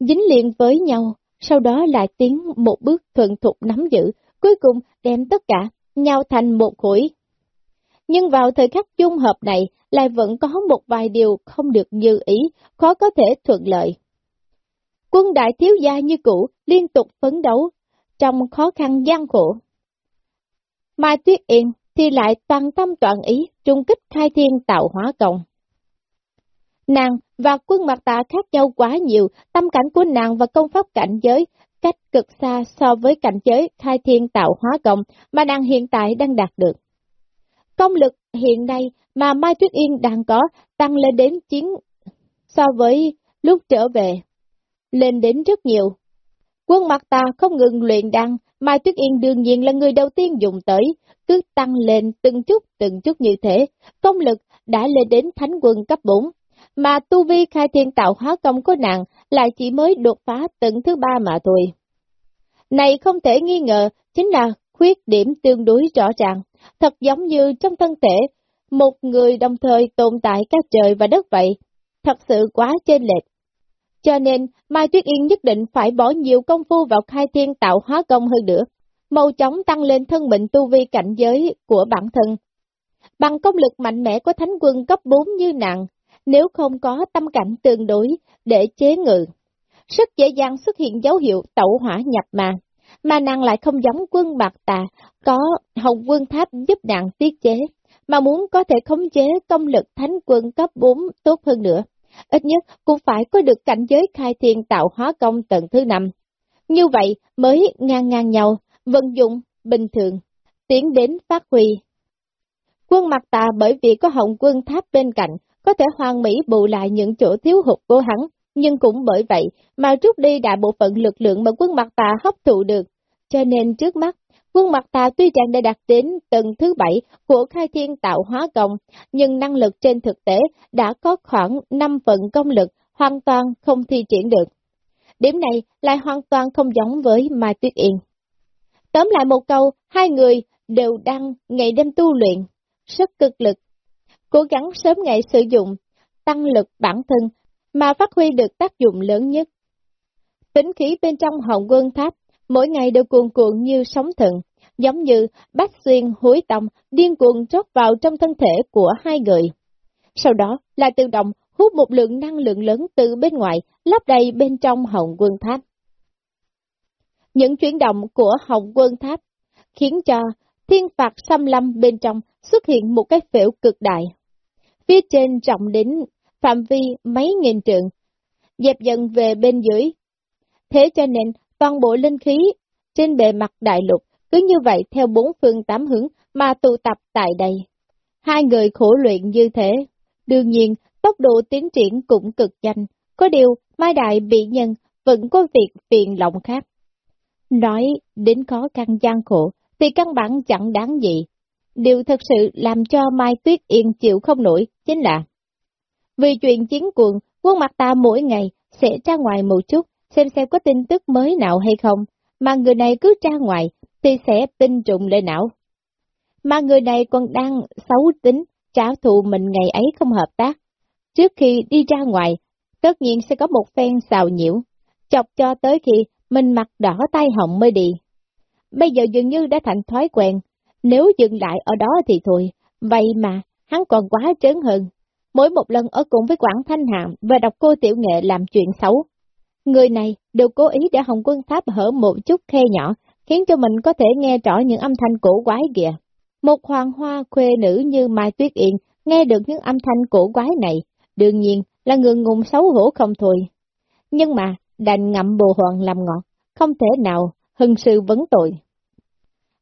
dính liền với nhau, sau đó lại tiến một bước thuận thục nắm giữ, cuối cùng đem tất cả nhau thành một khối. Nhưng vào thời khắc dung hợp này, lại vẫn có một vài điều không được như ý, khó có thể thuận lợi. Quân đại thiếu gia như cũ liên tục phấn đấu, trong khó khăn gian khổ. Mai Tuyết Yên thì lại toàn tâm toàn ý trung kích khai thiên tạo hóa cộng. Nàng và quân mặt tạ khác nhau quá nhiều, tâm cảnh của nàng và công pháp cảnh giới cách cực xa so với cảnh giới khai thiên tạo hóa cộng mà nàng hiện tại đang đạt được. Công lực hiện nay mà Mai Tuyết Yên đang có tăng lên đến chiến so với lúc trở về, lên đến rất nhiều. Quân mặt ta không ngừng luyện đăng, Mai Tuyết Yên đương nhiên là người đầu tiên dùng tới, cứ tăng lên từng chút từng chút như thế, công lực đã lên đến thánh quân cấp 4, mà tu vi khai thiên tạo hóa công của nàng lại chỉ mới đột phá tầng thứ ba mà thôi. Này không thể nghi ngờ, chính là khuyết điểm tương đối rõ ràng, thật giống như trong thân thể, một người đồng thời tồn tại các trời và đất vậy, thật sự quá trên lệch. Cho nên, Mai Tuyết Yên nhất định phải bỏ nhiều công phu vào khai thiên tạo hóa công hơn nữa, mau chóng tăng lên thân mệnh tu vi cảnh giới của bản thân. Bằng công lực mạnh mẽ của thánh quân cấp 4 như nặng, nếu không có tâm cảnh tương đối để chế ngự, rất dễ dàng xuất hiện dấu hiệu tẩu hỏa nhập mà, mà nàng lại không giống quân bạc tà, có hồng quân tháp giúp nàng tiết chế, mà muốn có thể khống chế công lực thánh quân cấp 4 tốt hơn nữa. Ít nhất cũng phải có được cảnh giới khai thiên tạo hóa công tầng thứ năm. Như vậy mới ngang ngang nhau, vận dụng, bình thường, tiến đến phát huy. Quân mặt tà bởi vì có hồng quân tháp bên cạnh, có thể hoàn mỹ bù lại những chỗ thiếu hụt của hắn, nhưng cũng bởi vậy mà rút đi đại bộ phận lực lượng mà quân mặt tà hấp thụ được. Cho nên trước mắt, quân mặt tà tuy rằng đã đạt đến tầng thứ bảy của khai thiên tạo hóa công, nhưng năng lực trên thực tế đã có khoảng 5 phần công lực hoàn toàn không thi triển được. Điểm này lại hoàn toàn không giống với Mai Tuyết Yên. Tóm lại một câu, hai người đều đang ngày đêm tu luyện, rất cực lực, cố gắng sớm ngày sử dụng, tăng lực bản thân, mà phát huy được tác dụng lớn nhất. Tính khí bên trong hồng quân tháp, mỗi ngày đều cuồn cuộn như sóng thần, giống như bát xuyên hối tông điên cuồng trót vào trong thân thể của hai người. Sau đó là tự động hút một lượng năng lượng lớn từ bên ngoài, lấp đầy bên trong hồng quân tháp. Những chuyển động của hồng quân tháp khiến cho thiên phạt xâm lâm bên trong xuất hiện một cái phễu cực đại. Phía trên rộng đến phạm vi mấy nghìn trượng, dẹp dần về bên dưới. Thế cho nên toàn bộ linh khí trên bề mặt đại lục cứ như vậy theo bốn phương tám hướng mà tụ tập tại đây. Hai người khổ luyện như thế, đương nhiên tốc độ tiến triển cũng cực nhanh, có điều Mai Đại bị nhân vẫn có việc phiền lòng khác. Nói đến khó khăn gian khổ thì căn bản chẳng đáng gì. Điều thật sự làm cho Mai Tuyết Yên chịu không nổi chính là vì chuyện chiến cuồng, quân mặt ta mỗi ngày sẽ ra ngoài một chút, xem xem có tin tức mới nào hay không, mà người này cứ ra ngoài thì sẽ tinh trùng lên não. Mà người này còn đang xấu tính, trả thù mình ngày ấy không hợp tác. Trước khi đi ra ngoài, tất nhiên sẽ có một phen xào nhiễu, chọc cho tới khi mình mặt đỏ tay hồng mới đi. Bây giờ dường như đã thành thói quen, nếu dừng lại ở đó thì thôi, vậy mà hắn còn quá trớn hơn. Mỗi một lần ở cùng với Quảng Thanh Hạm và đọc cô tiểu nghệ làm chuyện xấu, người này đều cố ý để Hồng Quân Tháp hở một chút khe nhỏ, khiến cho mình có thể nghe rõ những âm thanh cổ quái kìa. Một hoàng hoa khuê nữ như Mai Tuyết Yên nghe được những âm thanh cổ quái này, đương nhiên là ngượng ngùng xấu hổ không thôi. Nhưng mà, đành ngậm bồ hoàng làm ngọt, không thể nào hưng sư vấn tội.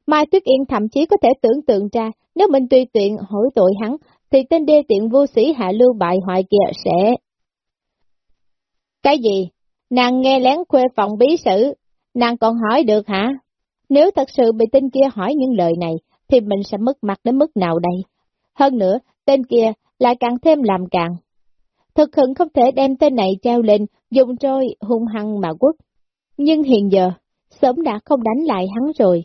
Mai Tuyết Yên thậm chí có thể tưởng tượng ra, nếu mình tùy tiện hỏi tội hắn, thì tên đê tiện vô sĩ hạ lưu bại hoại kia sẽ... Cái gì? Nàng nghe lén khuê phòng bí sử, nàng còn hỏi được hả? Nếu thật sự bị tên kia hỏi những lời này, thì mình sẽ mất mặt đến mức nào đây? Hơn nữa, tên kia lại càng thêm làm càng. Thực hận không thể đem tên này treo lên, dùng trôi hung hăng mà quất. Nhưng hiện giờ, sớm đã không đánh lại hắn rồi.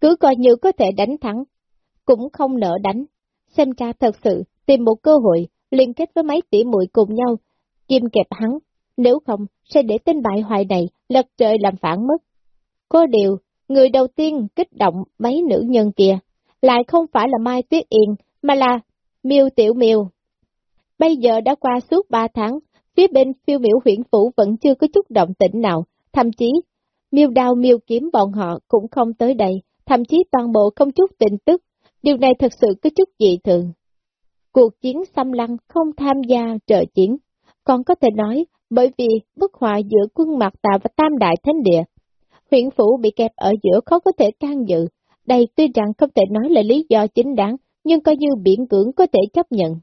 Cứ coi như có thể đánh thắng, cũng không nỡ đánh. Xem ra thật sự tìm một cơ hội liên kết với mấy tỷ muội cùng nhau, kim kẹp hắn, nếu không sẽ để tên bại hoại này lật trời làm phản mất. Có điều, người đầu tiên kích động mấy nữ nhân kia, lại không phải là Mai Tuyết Yên, mà là Miêu Tiểu Miêu. Bây giờ đã qua suốt ba tháng, phía bên phiêu miểu huyện phủ vẫn chưa có chút động tĩnh nào, thậm chí miêu đao miêu kiếm bọn họ cũng không tới đây, thậm chí toàn bộ không chút tin tức, điều này thật sự có chút dị thường. Cuộc chiến xâm lăng không tham gia trợ chiến, còn có thể nói bởi vì bức họa giữa quân mặt tà và tam đại thánh địa. Huyện phủ bị kẹp ở giữa khó có thể can dự, đây tuy rằng không thể nói là lý do chính đáng, nhưng coi như biển cưỡng có thể chấp nhận.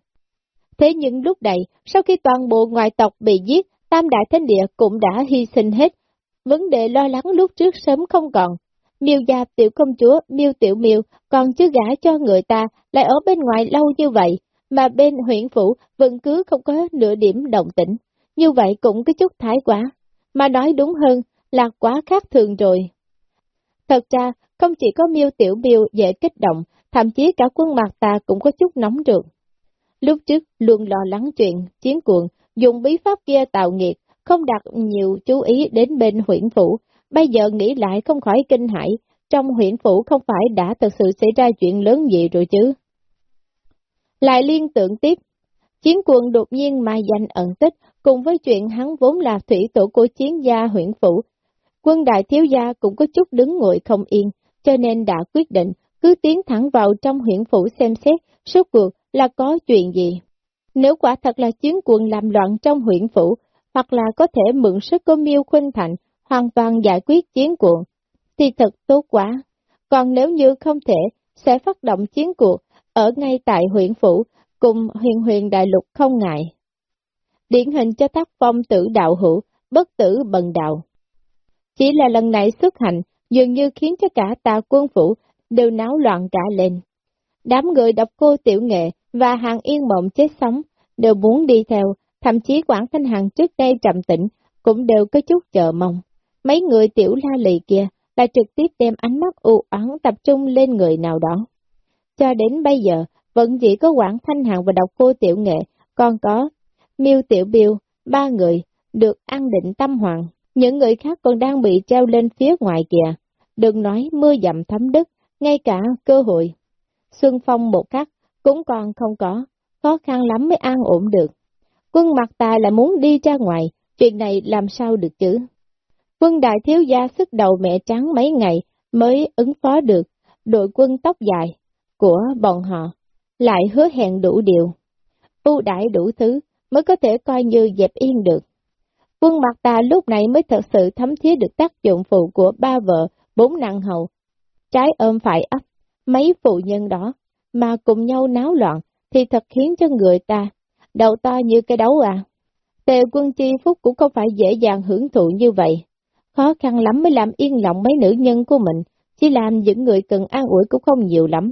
Thế nhưng lúc này, sau khi toàn bộ ngoại tộc bị giết, tam đại thánh địa cũng đã hy sinh hết. Vấn đề lo lắng lúc trước sớm không còn. Miêu gia tiểu công chúa, miêu tiểu miêu, còn chưa gả cho người ta, lại ở bên ngoài lâu như vậy, mà bên huyện phủ vẫn cứ không có nửa điểm động tĩnh. Như vậy cũng có chút thái quá, mà nói đúng hơn là quá khác thường rồi. Thật ra, không chỉ có miêu tiểu miêu dễ kích động, thậm chí cả quân mặt ta cũng có chút nóng rượt. Lúc trước luôn lo lắng chuyện, chiến cuộn, dùng bí pháp kia tạo nghiệt, không đặt nhiều chú ý đến bên huyện phủ, bây giờ nghĩ lại không khỏi kinh hãi, trong huyện phủ không phải đã thật sự xảy ra chuyện lớn gì rồi chứ. Lại liên tưởng tiếp, chiến quân đột nhiên mai danh ẩn tích, cùng với chuyện hắn vốn là thủy tổ của chiến gia huyện phủ. Quân đại thiếu gia cũng có chút đứng ngồi không yên, cho nên đã quyết định cứ tiến thẳng vào trong huyện phủ xem xét suốt cuộc là có chuyện gì. Nếu quả thật là chiến quân làm loạn trong huyện phủ, hoặc là có thể mượn sức của miêu khuynh thành, hoàn toàn giải quyết chiến cuộc, thì thật tốt quá. Còn nếu như không thể, sẽ phát động chiến cuộc ở ngay tại huyện phủ, cùng huyền huyền đại lục không ngại. Điển hình cho tác phong tử đạo hữu, bất tử bần đạo. Chỉ là lần này xuất hành, dường như khiến cho cả tà quân phủ đều náo loạn cả lên. Đám người đọc cô tiểu nghệ và hàng yên mộng chết sống đều muốn đi theo, thậm chí Quảng Thanh Hằng trước đây trầm tĩnh cũng đều có chút chờ mong. Mấy người tiểu la lì kia là trực tiếp đem ánh mắt u oán tập trung lên người nào đó. Cho đến bây giờ, vẫn chỉ có Quảng Thanh hạng và độc cô tiểu nghệ, còn có miêu tiểu biêu, ba người, được an định tâm hoàng. Những người khác còn đang bị treo lên phía ngoài kìa. Đừng nói mưa dầm thấm đất, ngay cả cơ hội. Xuân phong một khắc cũng còn không có, khó khăn lắm mới an ổn được. Quân mặt tài là muốn đi ra ngoài, chuyện này làm sao được chứ? Quân đại thiếu gia sức đầu mẹ trắng mấy ngày mới ứng phó được, đội quân tóc dài của bọn họ lại hứa hẹn đủ điều. ưu đãi đủ thứ mới có thể coi như dẹp yên được. Quân mặt ta lúc này mới thật sự thấm thía được tác dụng phụ của ba vợ, bốn nặng hậu, trái ôm phải ấp, mấy phụ nhân đó, mà cùng nhau náo loạn, thì thật khiến cho người ta đầu to như cái đấu à. Tề quân chi phúc cũng không phải dễ dàng hưởng thụ như vậy. Khó khăn lắm mới làm yên lòng mấy nữ nhân của mình, chỉ làm những người cần an ủi cũng không nhiều lắm.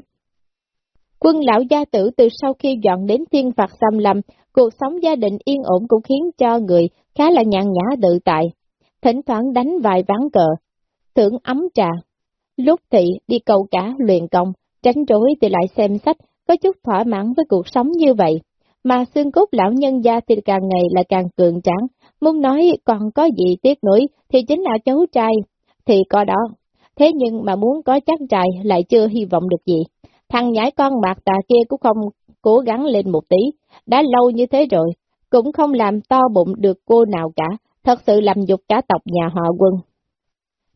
Quân lão gia tử từ sau khi dọn đến thiên phạt xâm lâm, cuộc sống gia đình yên ổn cũng khiến cho người khá là nhàn nhã tự tại. Thỉnh thoảng đánh vài ván cờ, thưởng ấm trà. Lúc thị đi cầu cả luyện công, tránh rối thì lại xem sách, có chút thỏa mãn với cuộc sống như vậy. Mà xương cốt lão nhân gia thì càng ngày là càng cường tráng, muốn nói còn có gì tiếc nuối thì chính là cháu trai, thì có đó. Thế nhưng mà muốn có chắc trai lại chưa hy vọng được gì. Thằng nhãi con bạc tà kia cũng không cố gắng lên một tí, đã lâu như thế rồi, cũng không làm to bụng được cô nào cả, thật sự làm dục cả tộc nhà họ quân.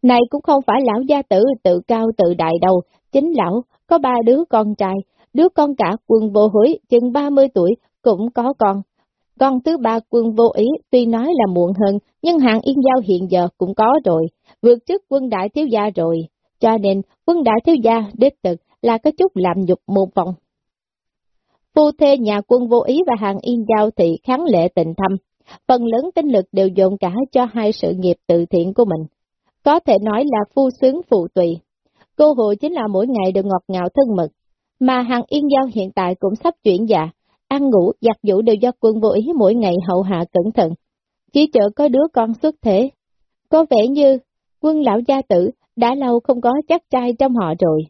Này cũng không phải lão gia tử tự cao tự đại đâu, chính lão có ba đứa con trai, đứa con cả quân vô hối chừng 30 tuổi cũng có con. Con thứ ba quân vô ý tuy nói là muộn hơn, nhưng hạng yên giao hiện giờ cũng có rồi, vượt trước quân đại thiếu gia rồi, cho nên quân đại thiếu gia đích thực là có chút làm nhục một vòng. Phu thê nhà quân vô ý và hàng yên giao thị kháng lệ tình thâm, phần lớn tinh lực đều dồn cả cho hai sự nghiệp tự thiện của mình. Có thể nói là phu sướng phụ tùy. Cô hội chính là mỗi ngày được ngọt ngào thân mật, mà hàng yên giao hiện tại cũng sắp chuyển dạ, ăn ngủ, giặt vũ đều do quân vô ý mỗi ngày hậu hạ cẩn thận. Chỉ chờ có đứa con xuất thể. Có vẻ như quân lão gia tử đã lâu không có chắc trai trong họ rồi.